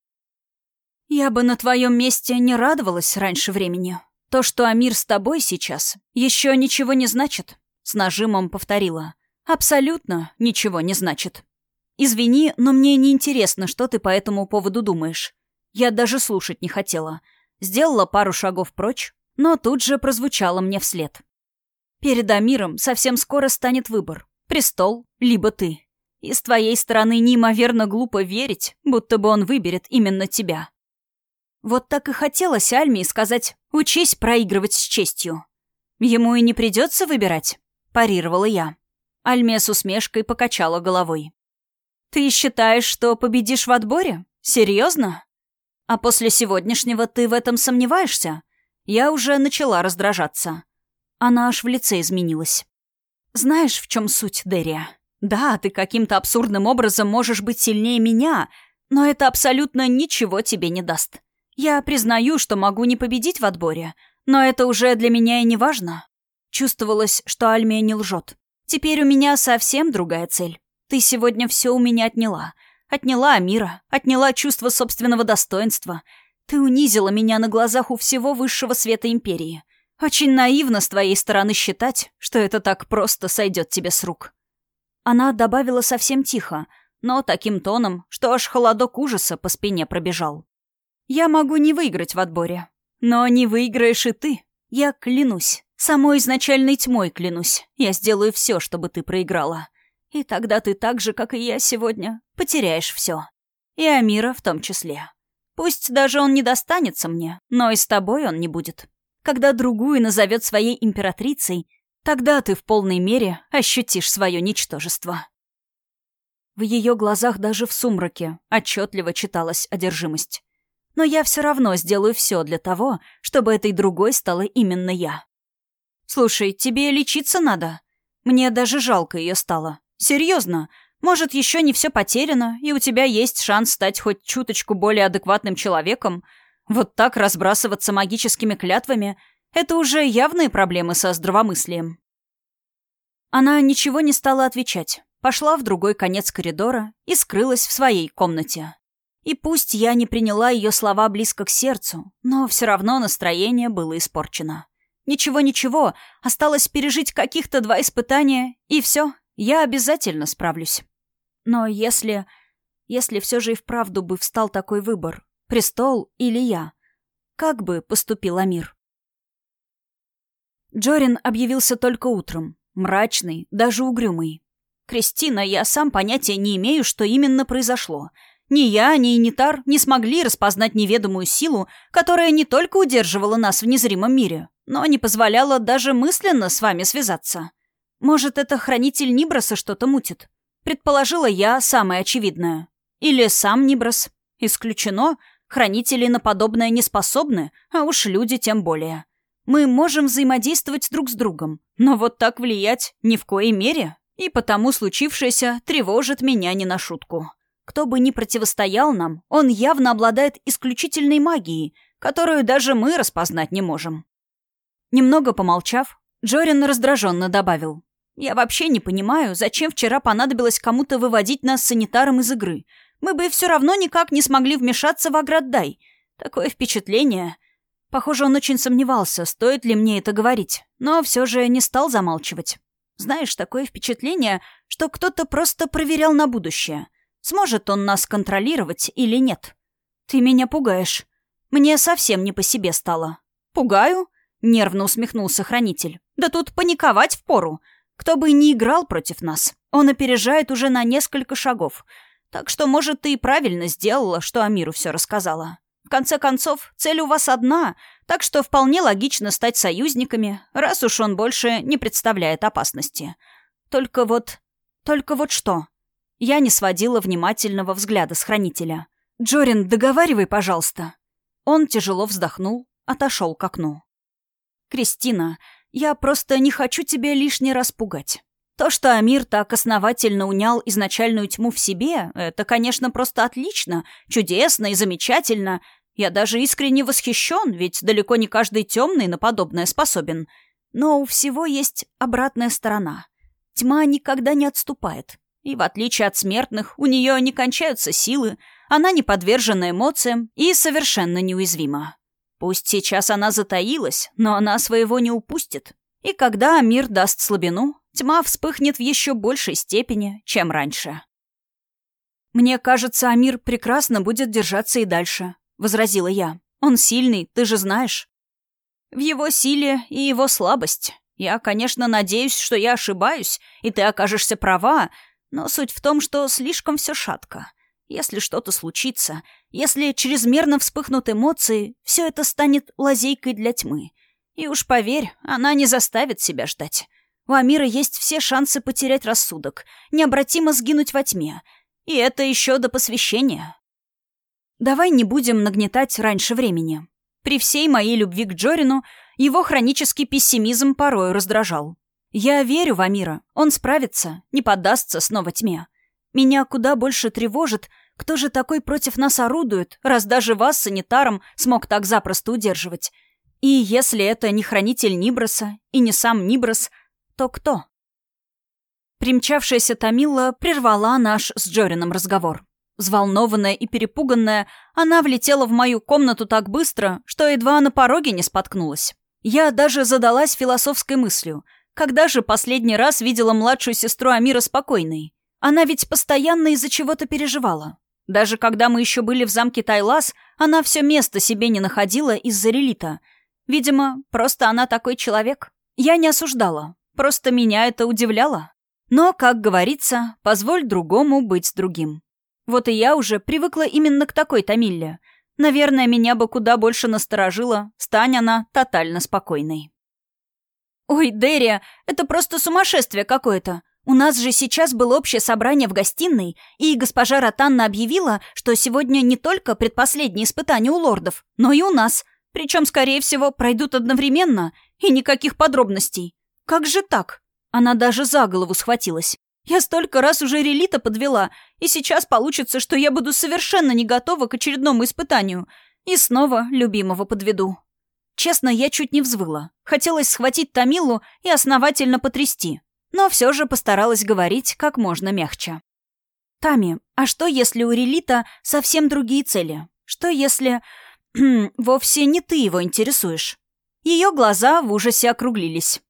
«Я бы на твоем месте не радовалась раньше времени. То, что Амир с тобой сейчас, еще ничего не значит», — с нажимом повторила. «Абсолютно ничего не значит. Извини, но мне не интересно, что ты по этому поводу думаешь. Я даже слушать не хотела. Сделала пару шагов прочь, но тут же прозвучало мне вслед. Перед Амиром совсем скоро станет выбор. Престол, либо ты. И с твоей стороны неимоверно глупо верить, будто бы он выберет именно тебя. Вот так и хотелось Альме сказать «учись проигрывать с честью». Ему и не придется выбирать, парировала я. Альме с усмешкой покачала головой. «Ты считаешь, что победишь в отборе? Серьезно? А после сегодняшнего ты в этом сомневаешься? Я уже начала раздражаться. Она аж в лице изменилась. Знаешь, в чем суть, Дерия? Да, ты каким-то абсурдным образом можешь быть сильнее меня, но это абсолютно ничего тебе не даст. Я признаю, что могу не победить в отборе, но это уже для меня и не важно. Чувствовалось, что Альмия не лжет. Теперь у меня совсем другая цель. Ты сегодня все у меня отняла. Отняла Амира, отняла чувство собственного достоинства. Ты унизила меня на глазах у всего высшего света Империи. Очень наивно с твоей стороны считать, что это так просто сойдет тебе с рук. Она добавила совсем тихо, но таким тоном, что аж холодок ужаса по спине пробежал. «Я могу не выиграть в отборе, но не выиграешь и ты. Я клянусь, самой изначальной тьмой клянусь. Я сделаю все, чтобы ты проиграла. И тогда ты так же, как и я сегодня, потеряешь все. И Амира в том числе. Пусть даже он не достанется мне, но и с тобой он не будет. Когда другую назовет своей императрицей, тогда ты в полной мере ощутишь свое ничтожество. В ее глазах даже в сумраке отчетливо читалась одержимость. Но я все равно сделаю все для того, чтобы этой другой стала именно я. Слушай, тебе лечиться надо. Мне даже жалко ее стало. Серьезно. Может, еще не все потеряно, и у тебя есть шанс стать хоть чуточку более адекватным человеком, вот так разбрасываться магическими клятвами — это уже явные проблемы со здравомыслием. Она ничего не стала отвечать, пошла в другой конец коридора и скрылась в своей комнате. И пусть я не приняла ее слова близко к сердцу, но все равно настроение было испорчено. Ничего-ничего, осталось пережить каких-то два испытания, и все, я обязательно справлюсь. Но если... Если все же и вправду бы встал такой выбор, Престол или я? Как бы поступил Амир? Джорин объявился только утром. Мрачный, даже угрюмый. «Кристина, я сам понятия не имею, что именно произошло. Ни я, ни Инитар не смогли распознать неведомую силу, которая не только удерживала нас в незримом мире, но не позволяла даже мысленно с вами связаться. Может, это хранитель Ниброса что-то мутит? Предположила я самое очевидное. Или сам Ниброс. Исключено, Хранители на подобное не способны, а уж люди тем более. Мы можем взаимодействовать друг с другом, но вот так влиять ни в коей мере. И потому случившееся тревожит меня не на шутку. Кто бы ни противостоял нам, он явно обладает исключительной магией, которую даже мы распознать не можем. Немного помолчав, Джорин раздраженно добавил. «Я вообще не понимаю, зачем вчера понадобилось кому-то выводить нас санитаром из игры мы бы все равно никак не смогли вмешаться в Аграддай. Такое впечатление. Похоже, он очень сомневался, стоит ли мне это говорить, но все же не стал замалчивать. Знаешь, такое впечатление, что кто-то просто проверял на будущее. Сможет он нас контролировать или нет? Ты меня пугаешь. Мне совсем не по себе стало. Пугаю? Нервно усмехнулся хранитель. Да тут паниковать впору. Кто бы ни играл против нас, он опережает уже на несколько шагов. Так что, может, ты и правильно сделала, что Амиру все рассказала. В конце концов, цель у вас одна, так что вполне логично стать союзниками, раз уж он больше не представляет опасности. Только вот... Только вот что? Я не сводила внимательного взгляда с хранителя. «Джорин, договаривай, пожалуйста». Он тяжело вздохнул, отошел к окну. «Кристина, я просто не хочу тебя лишний раз пугать. То, что Амир так основательно унял изначальную тьму в себе, это, конечно, просто отлично, чудесно и замечательно. Я даже искренне восхищен, ведь далеко не каждый темный на подобное способен. Но у всего есть обратная сторона. Тьма никогда не отступает. И в отличие от смертных, у нее не кончаются силы, она не подвержена эмоциям и совершенно неуязвима. Пусть сейчас она затаилась, но она своего не упустит. И когда мир даст слабину, тьма вспыхнет в еще большей степени, чем раньше. «Мне кажется, Амир прекрасно будет держаться и дальше», — возразила я. «Он сильный, ты же знаешь». «В его силе и его слабость. Я, конечно, надеюсь, что я ошибаюсь, и ты окажешься права, но суть в том, что слишком все шатко. Если что-то случится, если чрезмерно вспыхнут эмоции, все это станет лазейкой для тьмы. И уж поверь, она не заставит себя ждать. У Амира есть все шансы потерять рассудок, необратимо сгинуть во тьме. И это еще до посвящения. Давай не будем нагнетать раньше времени. При всей моей любви к Джорину его хронический пессимизм порой раздражал. Я верю в Амира, он справится, не поддастся снова тьме. Меня куда больше тревожит, кто же такой против нас орудует, раз даже вас, санитаром, смог так запросто удерживать. И если это не хранитель Ниброса и не сам Ниброс, то кто? Примчавшаяся Тамила прервала наш с Джорином разговор. Взволнованная и перепуганная, она влетела в мою комнату так быстро, что едва на пороге не споткнулась. Я даже задалась философской мыслью. Когда же последний раз видела младшую сестру Амира спокойной? Она ведь постоянно из-за чего-то переживала. Даже когда мы еще были в замке Тайлас, она все место себе не находила из-за релита — Видимо, просто она такой человек. Я не осуждала. Просто меня это удивляло. Но, как говорится, позволь другому быть другим. Вот и я уже привыкла именно к такой Тамилле. Наверное, меня бы куда больше насторожило, стань она тотально спокойной. «Ой, Дерия, это просто сумасшествие какое-то. У нас же сейчас было общее собрание в гостиной, и госпожа Ротанна объявила, что сегодня не только предпоследнее испытание у лордов, но и у нас. Причем, скорее всего, пройдут одновременно, и никаких подробностей. Как же так? Она даже за голову схватилась. Я столько раз уже релита подвела, и сейчас получится, что я буду совершенно не готова к очередному испытанию. И снова любимого подведу. Честно, я чуть не взвыла. Хотелось схватить Тамилу и основательно потрясти. Но все же постаралась говорить как можно мягче. «Тами, а что, если у Релита совсем другие цели? Что, если <clears throat> вовсе не ты его интересуешь». Ее глаза в ужасе округлились.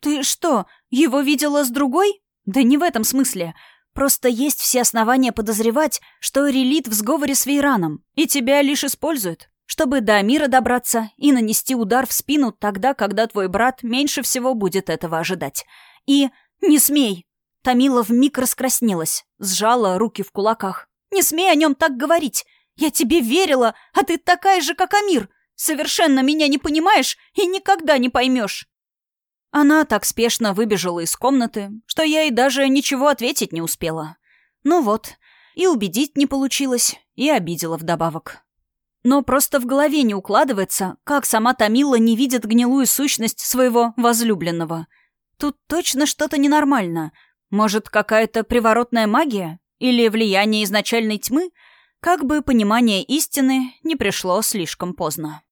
«Ты что, его видела с другой?» «Да не в этом смысле. Просто есть все основания подозревать, что Релит в сговоре с Вейраном, и тебя лишь используют, чтобы до мира добраться и нанести удар в спину тогда, когда твой брат меньше всего будет этого ожидать. И не смей!» Тамила вмиг раскраснелась, сжала руки в кулаках. «Не смей о нем так говорить! Я тебе верила, а ты такая же, как Амир. Совершенно меня не понимаешь и никогда не поймешь. Она так спешно выбежала из комнаты, что я ей даже ничего ответить не успела. Ну вот, и убедить не получилось, и обидела вдобавок. Но просто в голове не укладывается, как сама Тамила не видит гнилую сущность своего возлюбленного. Тут точно что-то ненормально. Может, какая-то приворотная магия? Или влияние изначальной тьмы — как бы понимание истины не пришло слишком поздно.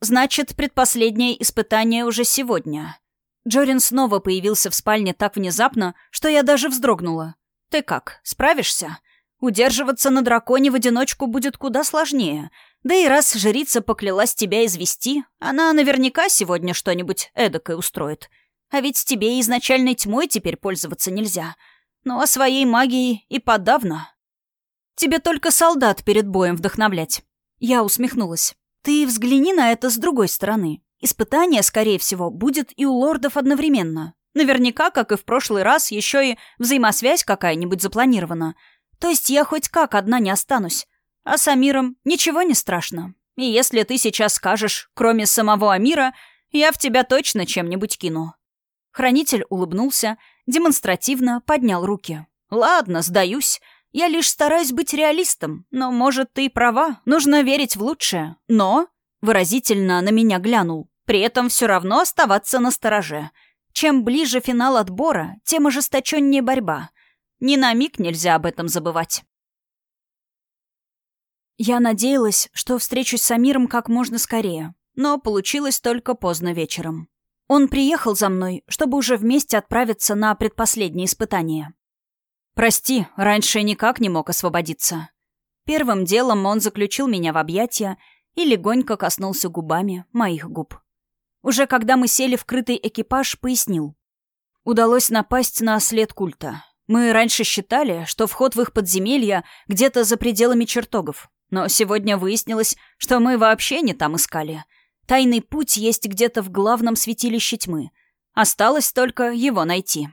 Значит, предпоследнее испытание уже сегодня. Джорин снова появился в спальне так внезапно, что я даже вздрогнула. Ты как, справишься? Удерживаться на драконе в одиночку будет куда сложнее. Да и раз жрица поклялась тебя извести, она наверняка сегодня что-нибудь эдакое устроит. А ведь тебе изначальной тьмой теперь пользоваться нельзя. Ну а своей магией и подавно. Тебе только солдат перед боем вдохновлять». Я усмехнулась. «Ты взгляни на это с другой стороны. Испытание, скорее всего, будет и у лордов одновременно. Наверняка, как и в прошлый раз, еще и взаимосвязь какая-нибудь запланирована. То есть я хоть как одна не останусь. А с Амиром ничего не страшно. И если ты сейчас скажешь, кроме самого Амира, я в тебя точно чем-нибудь кину». Хранитель улыбнулся, демонстративно поднял руки. «Ладно, сдаюсь. Я лишь стараюсь быть реалистом, но, может, ты и права, нужно верить в лучшее. Но...» Выразительно на меня глянул. При этом все равно оставаться на стороже. Чем ближе финал отбора, тем ожесточеннее борьба. Ни на миг нельзя об этом забывать. Я надеялась, что встречусь с Амиром как можно скорее, но получилось только поздно вечером. Он приехал за мной, чтобы уже вместе отправиться на предпоследнее испытание. «Прости, раньше никак не мог освободиться». Первым делом он заключил меня в объятия и легонько коснулся губами моих губ. Уже когда мы сели в крытый экипаж, пояснил. Удалось напасть на след культа. Мы раньше считали, что вход в их подземелья где-то за пределами чертогов. Но сегодня выяснилось, что мы вообще не там искали. Тайный путь есть где-то в главном святилище тьмы. Осталось только его найти.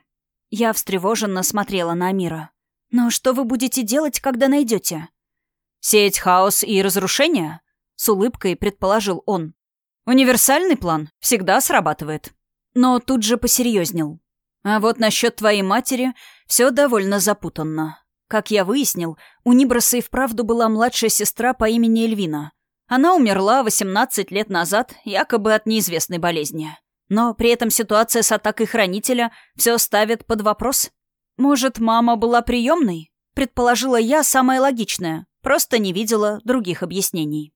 Я встревоженно смотрела на Амира. «Но что вы будете делать, когда найдете?» «Сеять хаос и разрушение?» — с улыбкой предположил он. Универсальный план всегда срабатывает. Но тут же посерьезнел. А вот насчет твоей матери все довольно запутанно. Как я выяснил, у Ниброса и вправду была младшая сестра по имени Эльвина. Она умерла 18 лет назад, якобы от неизвестной болезни. Но при этом ситуация с атакой хранителя все ставит под вопрос. Может, мама была приемной? Предположила я самое логичное, просто не видела других объяснений.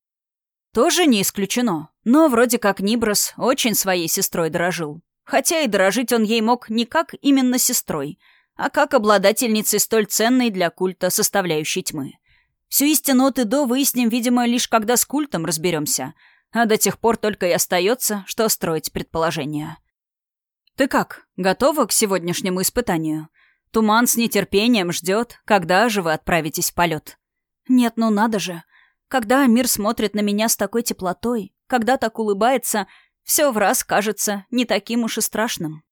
Тоже не исключено. Но вроде как Ниброс очень своей сестрой дорожил. Хотя и дорожить он ей мог не как именно сестрой, а как обладательницей столь ценной для культа составляющей тьмы. Всю истину от и до выясним, видимо, лишь когда с культом разберемся, а до тех пор только и остается, что строить предположения. «Ты как, готова к сегодняшнему испытанию? Туман с нетерпением ждет, когда же вы отправитесь в полет?» «Нет, ну надо же. Когда мир смотрит на меня с такой теплотой, когда так улыбается, все в раз кажется не таким уж и страшным.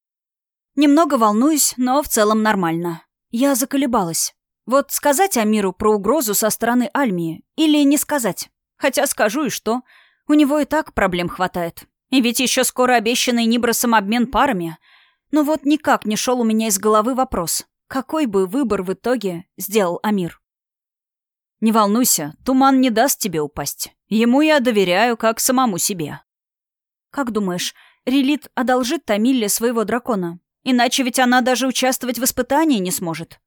Немного волнуюсь, но в целом нормально. Я заколебалась. Вот сказать Амиру про угрозу со стороны Альмии или не сказать? Хотя скажу и что. У него и так проблем хватает. И ведь еще скоро обещанный Нибросом обмен парами. Но вот никак не шел у меня из головы вопрос. Какой бы выбор в итоге сделал Амир? Не волнуйся, туман не даст тебе упасть. Ему я доверяю, как самому себе. Как думаешь, Релит одолжит Тамилле своего дракона? Иначе ведь она даже участвовать в испытании не сможет.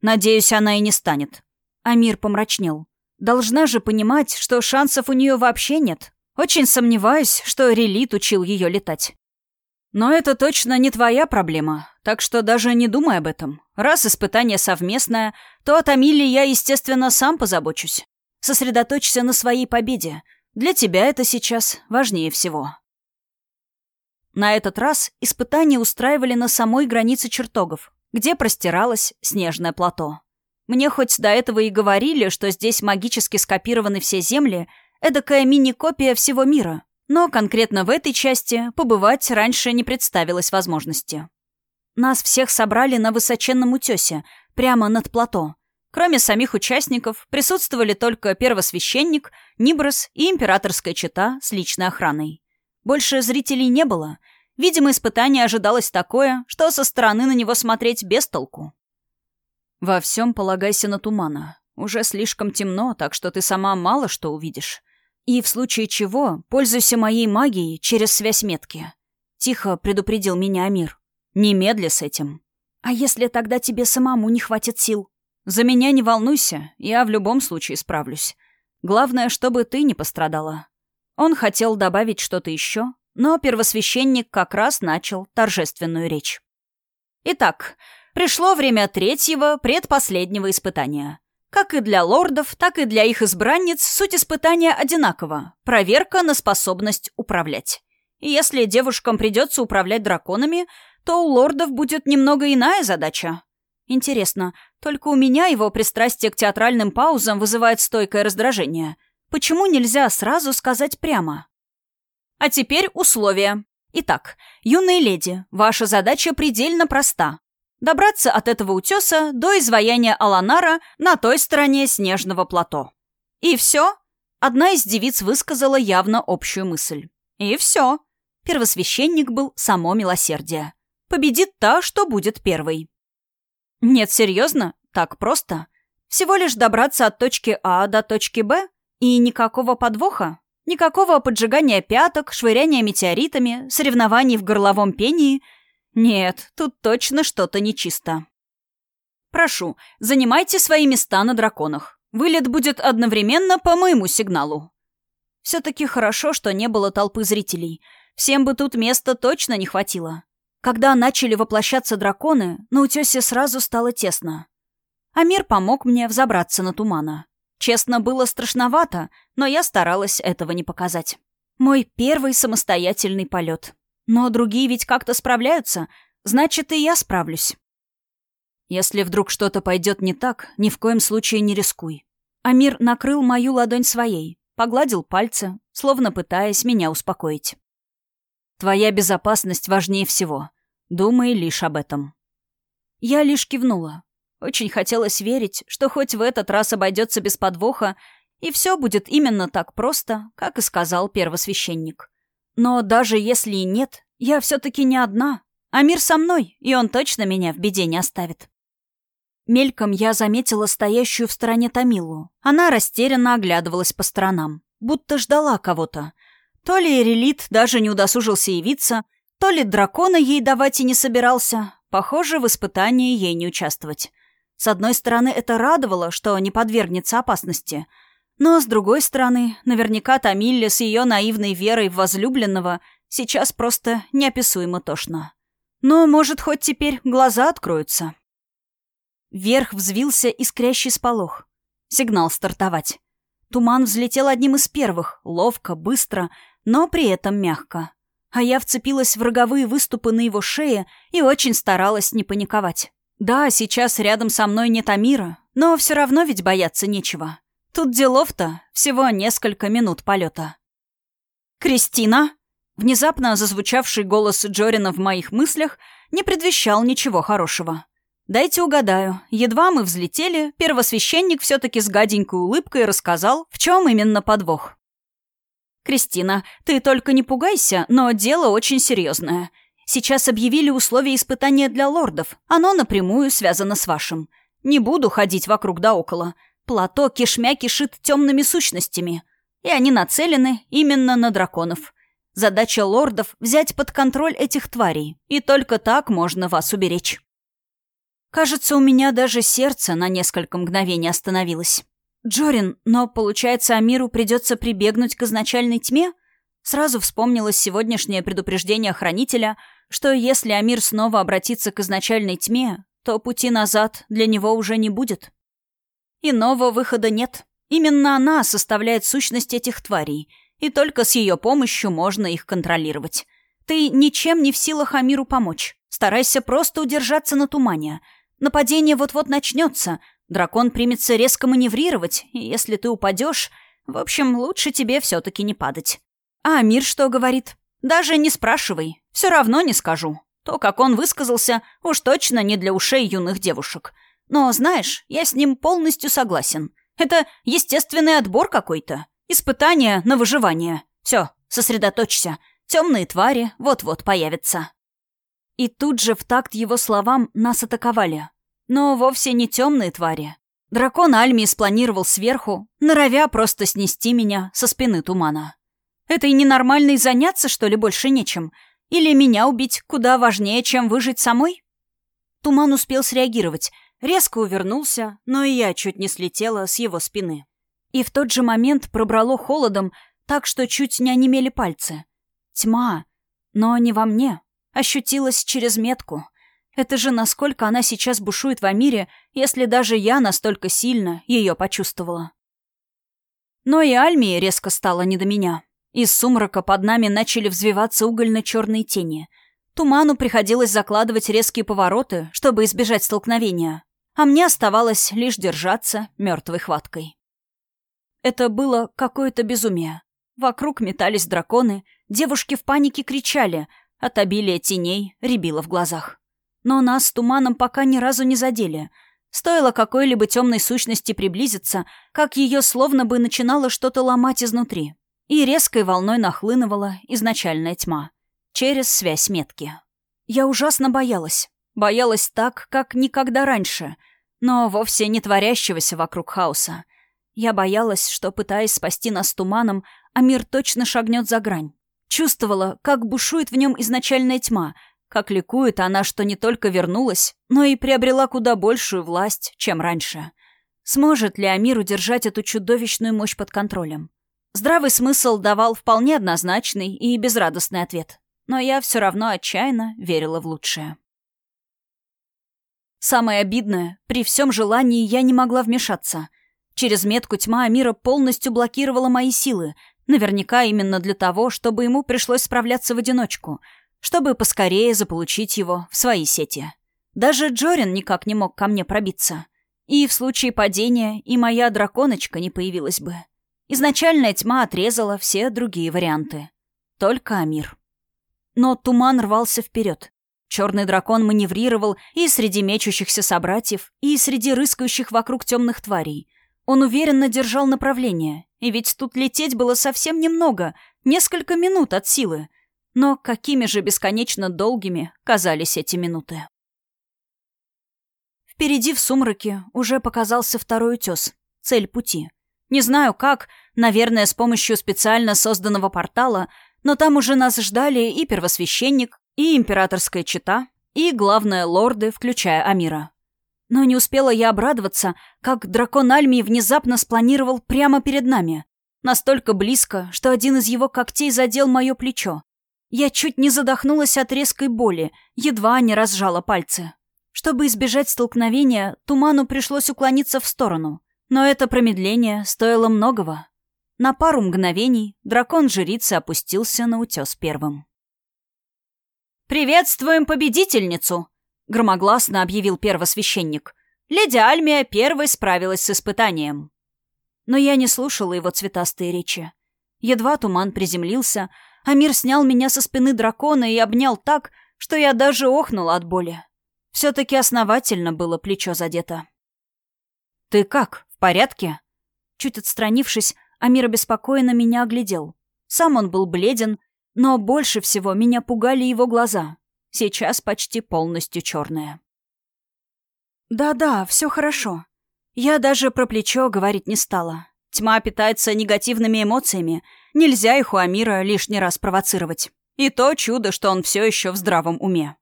Надеюсь, она и не станет. Амир помрачнел. Должна же понимать, что шансов у нее вообще нет. Очень сомневаюсь, что Релит учил ее летать. Но это точно не твоя проблема, так что даже не думай об этом. Раз испытание совместное, то о Тамиле я, естественно, сам позабочусь. Сосредоточься на своей победе. Для тебя это сейчас важнее всего. На этот раз испытания устраивали на самой границе чертогов, где простиралось снежное плато. Мне хоть до этого и говорили, что здесь магически скопированы все земли, эдакая мини-копия всего мира, но конкретно в этой части побывать раньше не представилось возможности. Нас всех собрали на высоченном утесе, прямо над плато. Кроме самих участников, присутствовали только первосвященник, Ниброс и императорская чета с личной охраной. Больше зрителей не было. Видимо, испытание ожидалось такое, что со стороны на него смотреть без толку. «Во всем полагайся на тумана. Уже слишком темно, так что ты сама мало что увидишь. И в случае чего пользуйся моей магией через связь метки. Тихо предупредил меня Амир. Немедли с этим. А если тогда тебе самому не хватит сил? За меня не волнуйся, я в любом случае справлюсь. Главное, чтобы ты не пострадала. Он хотел добавить что-то еще, но первосвященник как раз начал торжественную речь. Итак, пришло время третьего, предпоследнего испытания. Как и для лордов, так и для их избранниц суть испытания одинакова – проверка на способность управлять. И если девушкам придется управлять драконами, то у лордов будет немного иная задача. Интересно, только у меня его пристрастие к театральным паузам вызывает стойкое раздражение. Почему нельзя сразу сказать прямо? А теперь условия. Итак, юные леди, ваша задача предельно проста добраться от этого утеса до изваяния Аланара на той стороне снежного плато. И все? Одна из девиц высказала явно общую мысль. И все. Первосвященник был само милосердие. Победит та, что будет первой. Нет, серьезно? Так просто? Всего лишь добраться от точки А до точки Б, и никакого подвоха, никакого поджигания пяток, швыряния метеоритами, соревнований в горловом пении. Нет, тут точно что-то нечисто. Прошу, занимайте свои места на драконах. Вылет будет одновременно по моему сигналу. Все-таки хорошо, что не было толпы зрителей. Всем бы тут места точно не хватило. Когда начали воплощаться драконы, на утесе сразу стало тесно. Амир помог мне взобраться на тумана. Честно, было страшновато, но я старалась этого не показать. Мой первый самостоятельный полет. Но другие ведь как-то справляются, значит, и я справлюсь. Если вдруг что-то пойдет не так, ни в коем случае не рискуй. Амир накрыл мою ладонь своей, погладил пальцы, словно пытаясь меня успокоить. Твоя безопасность важнее всего. Думай лишь об этом. Я лишь кивнула. Очень хотелось верить, что хоть в этот раз обойдется без подвоха, и все будет именно так просто, как и сказал первосвященник. Но даже если и нет, я все-таки не одна. А мир со мной, и он точно меня в беде не оставит. Мельком я заметила стоящую в стороне Томилу. Она растерянно оглядывалась по сторонам, будто ждала кого-то. То ли Релит даже не удосужился явиться, то ли дракона ей давать и не собирался. Похоже, в испытании ей не участвовать. С одной стороны, это радовало, что не подвергнется опасности. Но, с другой стороны, наверняка Тамилле с ее наивной верой в возлюбленного сейчас просто неописуемо тошно. Но, может, хоть теперь глаза откроются. Вверх взвился искрящий сполох. Сигнал стартовать. Туман взлетел одним из первых, ловко, быстро, но при этом мягко. А я вцепилась в роговые выступы на его шее и очень старалась не паниковать. Да, сейчас рядом со мной нет Амира, но все равно ведь бояться нечего. Тут делов-то всего несколько минут полета. «Кристина?» Внезапно зазвучавший голос Джорина в моих мыслях не предвещал ничего хорошего. Дайте угадаю. Едва мы взлетели, первосвященник все-таки с гаденькой улыбкой рассказал, в чем именно подвох. «Кристина, ты только не пугайся, но дело очень серьезное. Сейчас объявили условия испытания для лордов. Оно напрямую связано с вашим. Не буду ходить вокруг да около. Плато кишмя кишит темными сущностями. И они нацелены именно на драконов. Задача лордов — взять под контроль этих тварей. И только так можно вас уберечь. Кажется, у меня даже сердце на несколько мгновений остановилось. «Джорин, но, получается, Амиру придется прибегнуть к изначальной тьме?» Сразу вспомнилось сегодняшнее предупреждение Хранителя, что если Амир снова обратится к изначальной тьме, то пути назад для него уже не будет. Иного выхода нет. Именно она составляет сущность этих тварей, и только с ее помощью можно их контролировать. Ты ничем не в силах Амиру помочь. Старайся просто удержаться на тумане — Нападение вот-вот начнется. Дракон примется резко маневрировать, и если ты упадешь... В общем, лучше тебе все-таки не падать. А Амир что говорит? Даже не спрашивай. Все равно не скажу. То, как он высказался, уж точно не для ушей юных девушек. Но, знаешь, я с ним полностью согласен. Это естественный отбор какой-то. Испытание на выживание. Все, сосредоточься. Темные твари вот-вот появятся. И тут же в такт его словам нас атаковали. Но вовсе не темные твари. Дракон Альми спланировал сверху, норовя просто снести меня со спины тумана. Этой ненормальной заняться, что ли, больше нечем? Или меня убить куда важнее, чем выжить самой? Туман успел среагировать, резко увернулся, но и я чуть не слетела с его спины. И в тот же момент пробрало холодом, так что чуть не онемели пальцы. Тьма, но не во мне, ощутилась через метку. Это же насколько она сейчас бушует в Амире, если даже я настолько сильно ее почувствовала. Но и Альмии резко стало не до меня. Из сумрака под нами начали взвиваться угольно-черные тени. Туману приходилось закладывать резкие повороты, чтобы избежать столкновения. А мне оставалось лишь держаться мертвой хваткой. Это было какое-то безумие. Вокруг метались драконы, девушки в панике кричали, от обилия теней рябило в глазах. Но нас туманом пока ни разу не задели. Стоило какой-либо темной сущности приблизиться, как ее словно бы начинало что-то ломать изнутри. И резкой волной нахлынывала изначальная тьма. Через связь метки. Я ужасно боялась. Боялась так, как никогда раньше. но вовсе не творящегося вокруг хаоса. Я боялась, что, пытаясь спасти нас туманом, Амир точно шагнет за грань. Чувствовала, как бушует в нем изначальная тьма, как ликует она, что не только вернулась, но и приобрела куда большую власть, чем раньше. Сможет ли Амир удержать эту чудовищную мощь под контролем? Здравый смысл давал вполне однозначный и безрадостный ответ. Но я все равно отчаянно верила в лучшее. Самое обидное, при всем желании я не могла вмешаться. Через метку тьма Амира полностью блокировала мои силы, наверняка именно для того, чтобы ему пришлось справляться в одиночку, чтобы поскорее заполучить его в свои сети. Даже Джорин никак не мог ко мне пробиться. И в случае падения и моя драконочка не появилась бы. Изначальная тьма отрезала все другие варианты. Только Амир. Но туман рвался вперед. Черный дракон маневрировал и среди мечущихся собратьев, и среди рыскающих вокруг темных тварей. Он уверенно держал направление, и ведь тут лететь было совсем немного, несколько минут от силы. Но какими же бесконечно долгими казались эти минуты. Впереди в сумраке уже показался второй утес, цель пути. Не знаю как, наверное, с помощью специально созданного портала, но там уже нас ждали и первосвященник, и императорская чета, и, главное, лорды, включая Амира. Но не успела я обрадоваться, как дракон Альмии внезапно спланировал прямо перед нами. Настолько близко, что один из его когтей задел мое плечо. Я чуть не задохнулась от резкой боли, едва не разжала пальцы. Чтобы избежать столкновения, туману пришлось уклониться в сторону. Но это промедление стоило многого. На пару мгновений дракон жрицы опустился на утес первым. «Приветствуем победительницу!» — громогласно объявил первосвященник. «Леди Альмия первой справилась с испытанием». Но я не слушала его цветастые речи. Едва туман приземлился, Амир снял меня со спины дракона и обнял так, что я даже охнула от боли. Все-таки основательно было плечо задето. «Ты как, в порядке?» Чуть отстранившись, Амир обеспокоенно меня оглядел. Сам он был бледен, но больше всего меня пугали его глаза. Сейчас почти полностью черные. «Да-да, все хорошо. Я даже про плечо говорить не стала. Тьма питается негативными эмоциями. Нельзя их у Амира лишний раз провоцировать. И то чудо, что он все еще в здравом уме».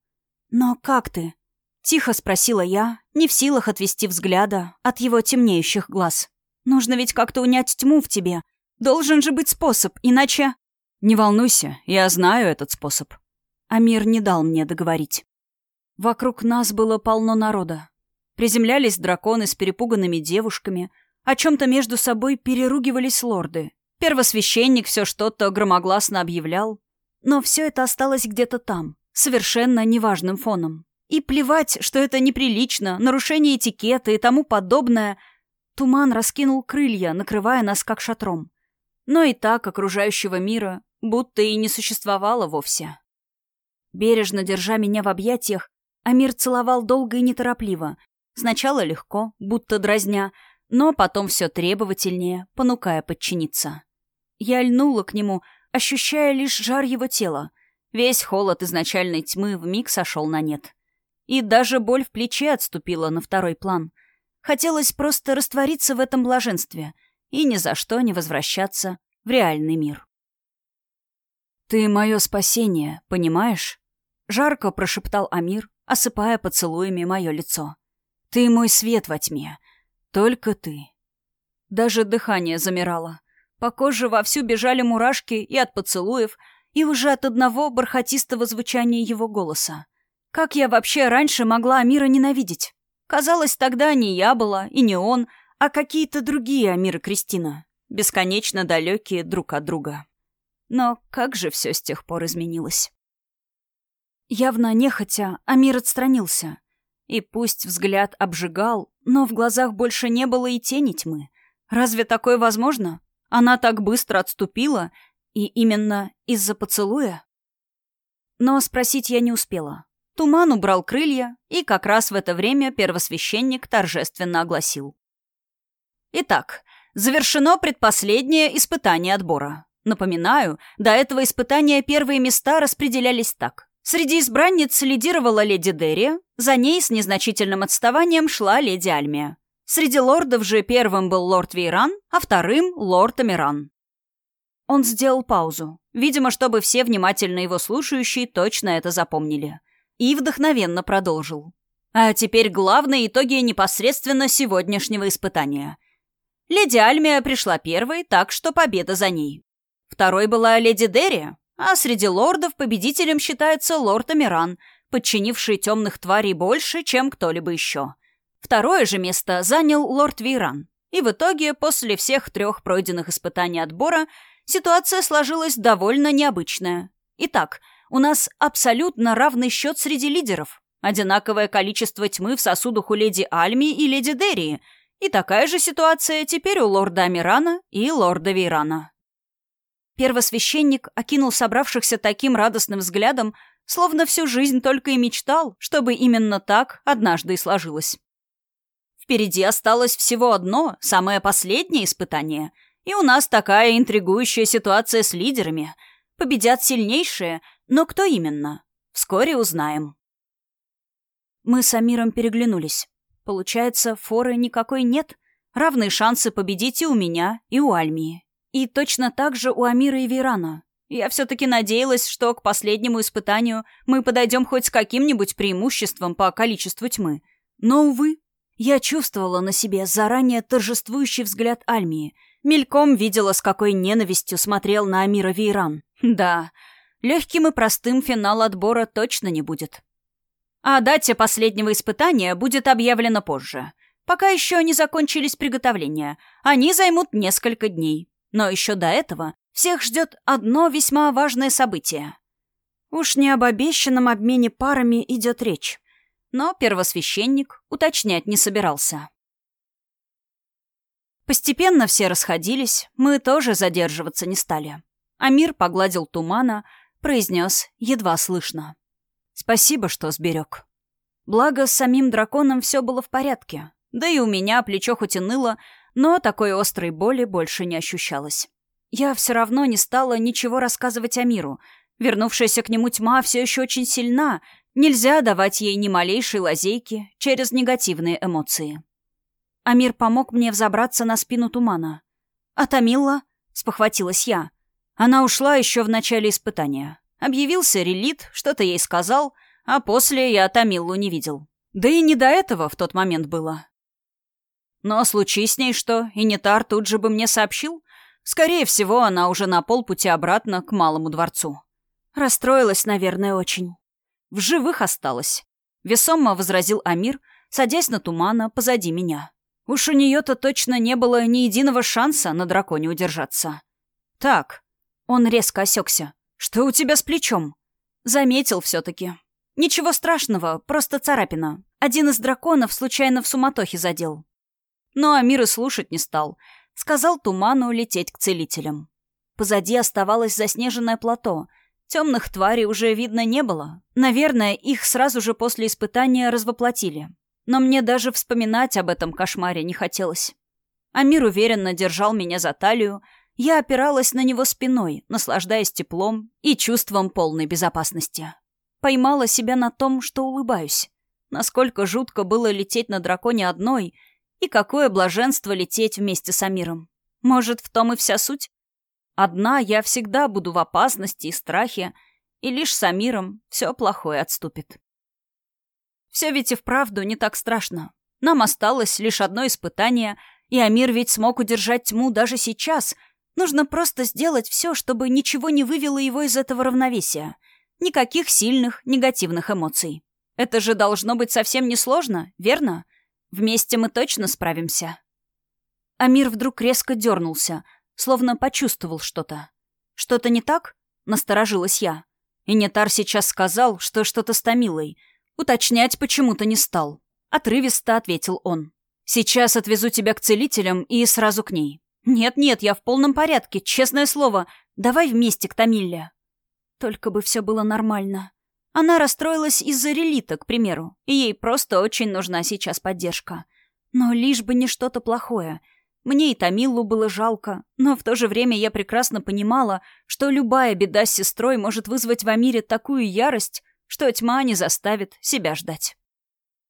«Но как ты?» — тихо спросила я, не в силах отвести взгляда от его темнеющих глаз. «Нужно ведь как-то унять тьму в тебе. Должен же быть способ, иначе...» «Не волнуйся, я знаю этот способ». Амир не дал мне договорить. Вокруг нас было полно народа. Приземлялись драконы с перепуганными девушками, о чем-то между собой переругивались лорды. Первосвященник все что-то громогласно объявлял. Но все это осталось где-то там, совершенно неважным фоном. И плевать, что это неприлично, нарушение этикета и тому подобное. Туман раскинул крылья, накрывая нас как шатром. Но и так окружающего мира будто и не существовало вовсе. Бережно держа меня в объятиях, Амир целовал долго и неторопливо. Сначала легко, будто дразня, но потом все требовательнее, понукая подчиниться. Я льнула к нему, ощущая лишь жар его тела. Весь холод изначальной тьмы вмиг сошел на нет. И даже боль в плече отступила на второй план. Хотелось просто раствориться в этом блаженстве и ни за что не возвращаться в реальный мир. «Ты мое спасение, понимаешь?» Жарко прошептал Амир, осыпая поцелуями мое лицо. «Ты мой свет во тьме. Только ты». Даже дыхание замирало. По коже вовсю бежали мурашки и от поцелуев, и уже от одного бархатистого звучания его голоса. Как я вообще раньше могла Амира ненавидеть? Казалось, тогда не я была, и не он, а какие-то другие Амир Кристина, бесконечно далекие друг от друга. Но как же все с тех пор изменилось? Явно нехотя, Амир отстранился. И пусть взгляд обжигал, но в глазах больше не было и тени тьмы. Разве такое возможно? Она так быстро отступила, и именно из-за поцелуя? Но спросить я не успела. Туман убрал крылья, и как раз в это время первосвященник торжественно огласил. Итак, завершено предпоследнее испытание отбора. Напоминаю, до этого испытания первые места распределялись так. Среди избранниц лидировала леди Дерри, за ней с незначительным отставанием шла леди Альмия. Среди лордов же первым был лорд Вейран, а вторым — лорд Амиран. Он сделал паузу, видимо, чтобы все внимательно его слушающие точно это запомнили. И вдохновенно продолжил. А теперь главные итоги непосредственно сегодняшнего испытания. Леди Альмия пришла первой, так что победа за ней. Второй была леди Дерри, а среди лордов победителем считается лорд Амиран, подчинивший темных тварей больше, чем кто-либо еще. Второе же место занял лорд Вейран. И в итоге, после всех трех пройденных испытаний отбора, ситуация сложилась довольно необычная. Итак, у нас абсолютно равный счет среди лидеров. Одинаковое количество тьмы в сосудах у леди Альми и леди Дерии. И такая же ситуация теперь у лорда Амирана и лорда Вейрана. Первосвященник окинул собравшихся таким радостным взглядом, словно всю жизнь только и мечтал, чтобы именно так однажды и сложилось. Впереди осталось всего одно, самое последнее испытание, и у нас такая интригующая ситуация с лидерами. Победят сильнейшие, но кто именно? Вскоре узнаем. Мы с Амиром переглянулись. Получается, форы никакой нет. Равные шансы победить и у меня, и у Альмии. И точно так же у Амира и Верана. Я все-таки надеялась, что к последнему испытанию мы подойдем хоть с каким-нибудь преимуществом по количеству тьмы. Но, увы, я чувствовала на себе заранее торжествующий взгляд Альмии. Мельком видела, с какой ненавистью смотрел на Амира Вейран. Да, легким и простым финал отбора точно не будет. А дате последнего испытания будет объявлено позже. Пока еще не закончились приготовления. Они займут несколько дней. Но еще до этого всех ждет одно весьма важное событие. Уж не об обещанном обмене парами идет речь. Но первосвященник уточнять не собирался. Постепенно все расходились, мы тоже задерживаться не стали. Амир погладил тумана, произнес едва слышно. «Спасибо, что сберег». Благо, с самим драконом все было в порядке. Да и у меня плечо хоть и ныло, но такой острой боли больше не ощущалось. Я все равно не стала ничего рассказывать о миру. Вернувшаяся к нему тьма все еще очень сильна, нельзя давать ей ни малейшей лазейки через негативные эмоции. Амир помог мне взобраться на спину тумана. «А Тамилла?» — спохватилась я. Она ушла еще в начале испытания. Объявился релит, что-то ей сказал, а после я Тамиллу не видел. Да и не до этого в тот момент было. Но случись с ней что, и Нетар тут же бы мне сообщил. Скорее всего, она уже на полпути обратно к Малому дворцу. Расстроилась, наверное, очень. В живых осталась. Весомо возразил Амир, садясь на тумана позади меня. Уж у нее-то точно не было ни единого шанса на драконе удержаться. Так, он резко осекся. Что у тебя с плечом? Заметил все-таки. Ничего страшного, просто царапина. Один из драконов случайно в суматохе задел. Но Амир и слушать не стал. Сказал Туману лететь к целителям. Позади оставалось заснеженное плато. Темных тварей уже видно не было. Наверное, их сразу же после испытания развоплотили. Но мне даже вспоминать об этом кошмаре не хотелось. Амир уверенно держал меня за талию. Я опиралась на него спиной, наслаждаясь теплом и чувством полной безопасности. Поймала себя на том, что улыбаюсь. Насколько жутко было лететь на драконе одной — и какое блаженство лететь вместе с Амиром. Может, в том и вся суть? Одна я всегда буду в опасности и страхе, и лишь с Амиром все плохое отступит. Все ведь и вправду не так страшно. Нам осталось лишь одно испытание, и Амир ведь смог удержать тьму даже сейчас. Нужно просто сделать все, чтобы ничего не вывело его из этого равновесия. Никаких сильных негативных эмоций. Это же должно быть совсем несложно, верно? Вместе мы точно справимся. Амир вдруг резко дернулся, словно почувствовал что-то. Что-то не так? Насторожилась я. И Нетар сейчас сказал, что что-то с Томилой. Уточнять почему-то не стал. Отрывисто ответил он. «Сейчас отвезу тебя к целителям и сразу к ней». «Нет-нет, я в полном порядке, честное слово. Давай вместе к Томилле». Только бы все было нормально. Она расстроилась из-за релита, к примеру, и ей просто очень нужна сейчас поддержка. Но лишь бы не что-то плохое. Мне и Тамилу было жалко, но в то же время я прекрасно понимала, что любая беда с сестрой может вызвать в Амире такую ярость, что тьма не заставит себя ждать.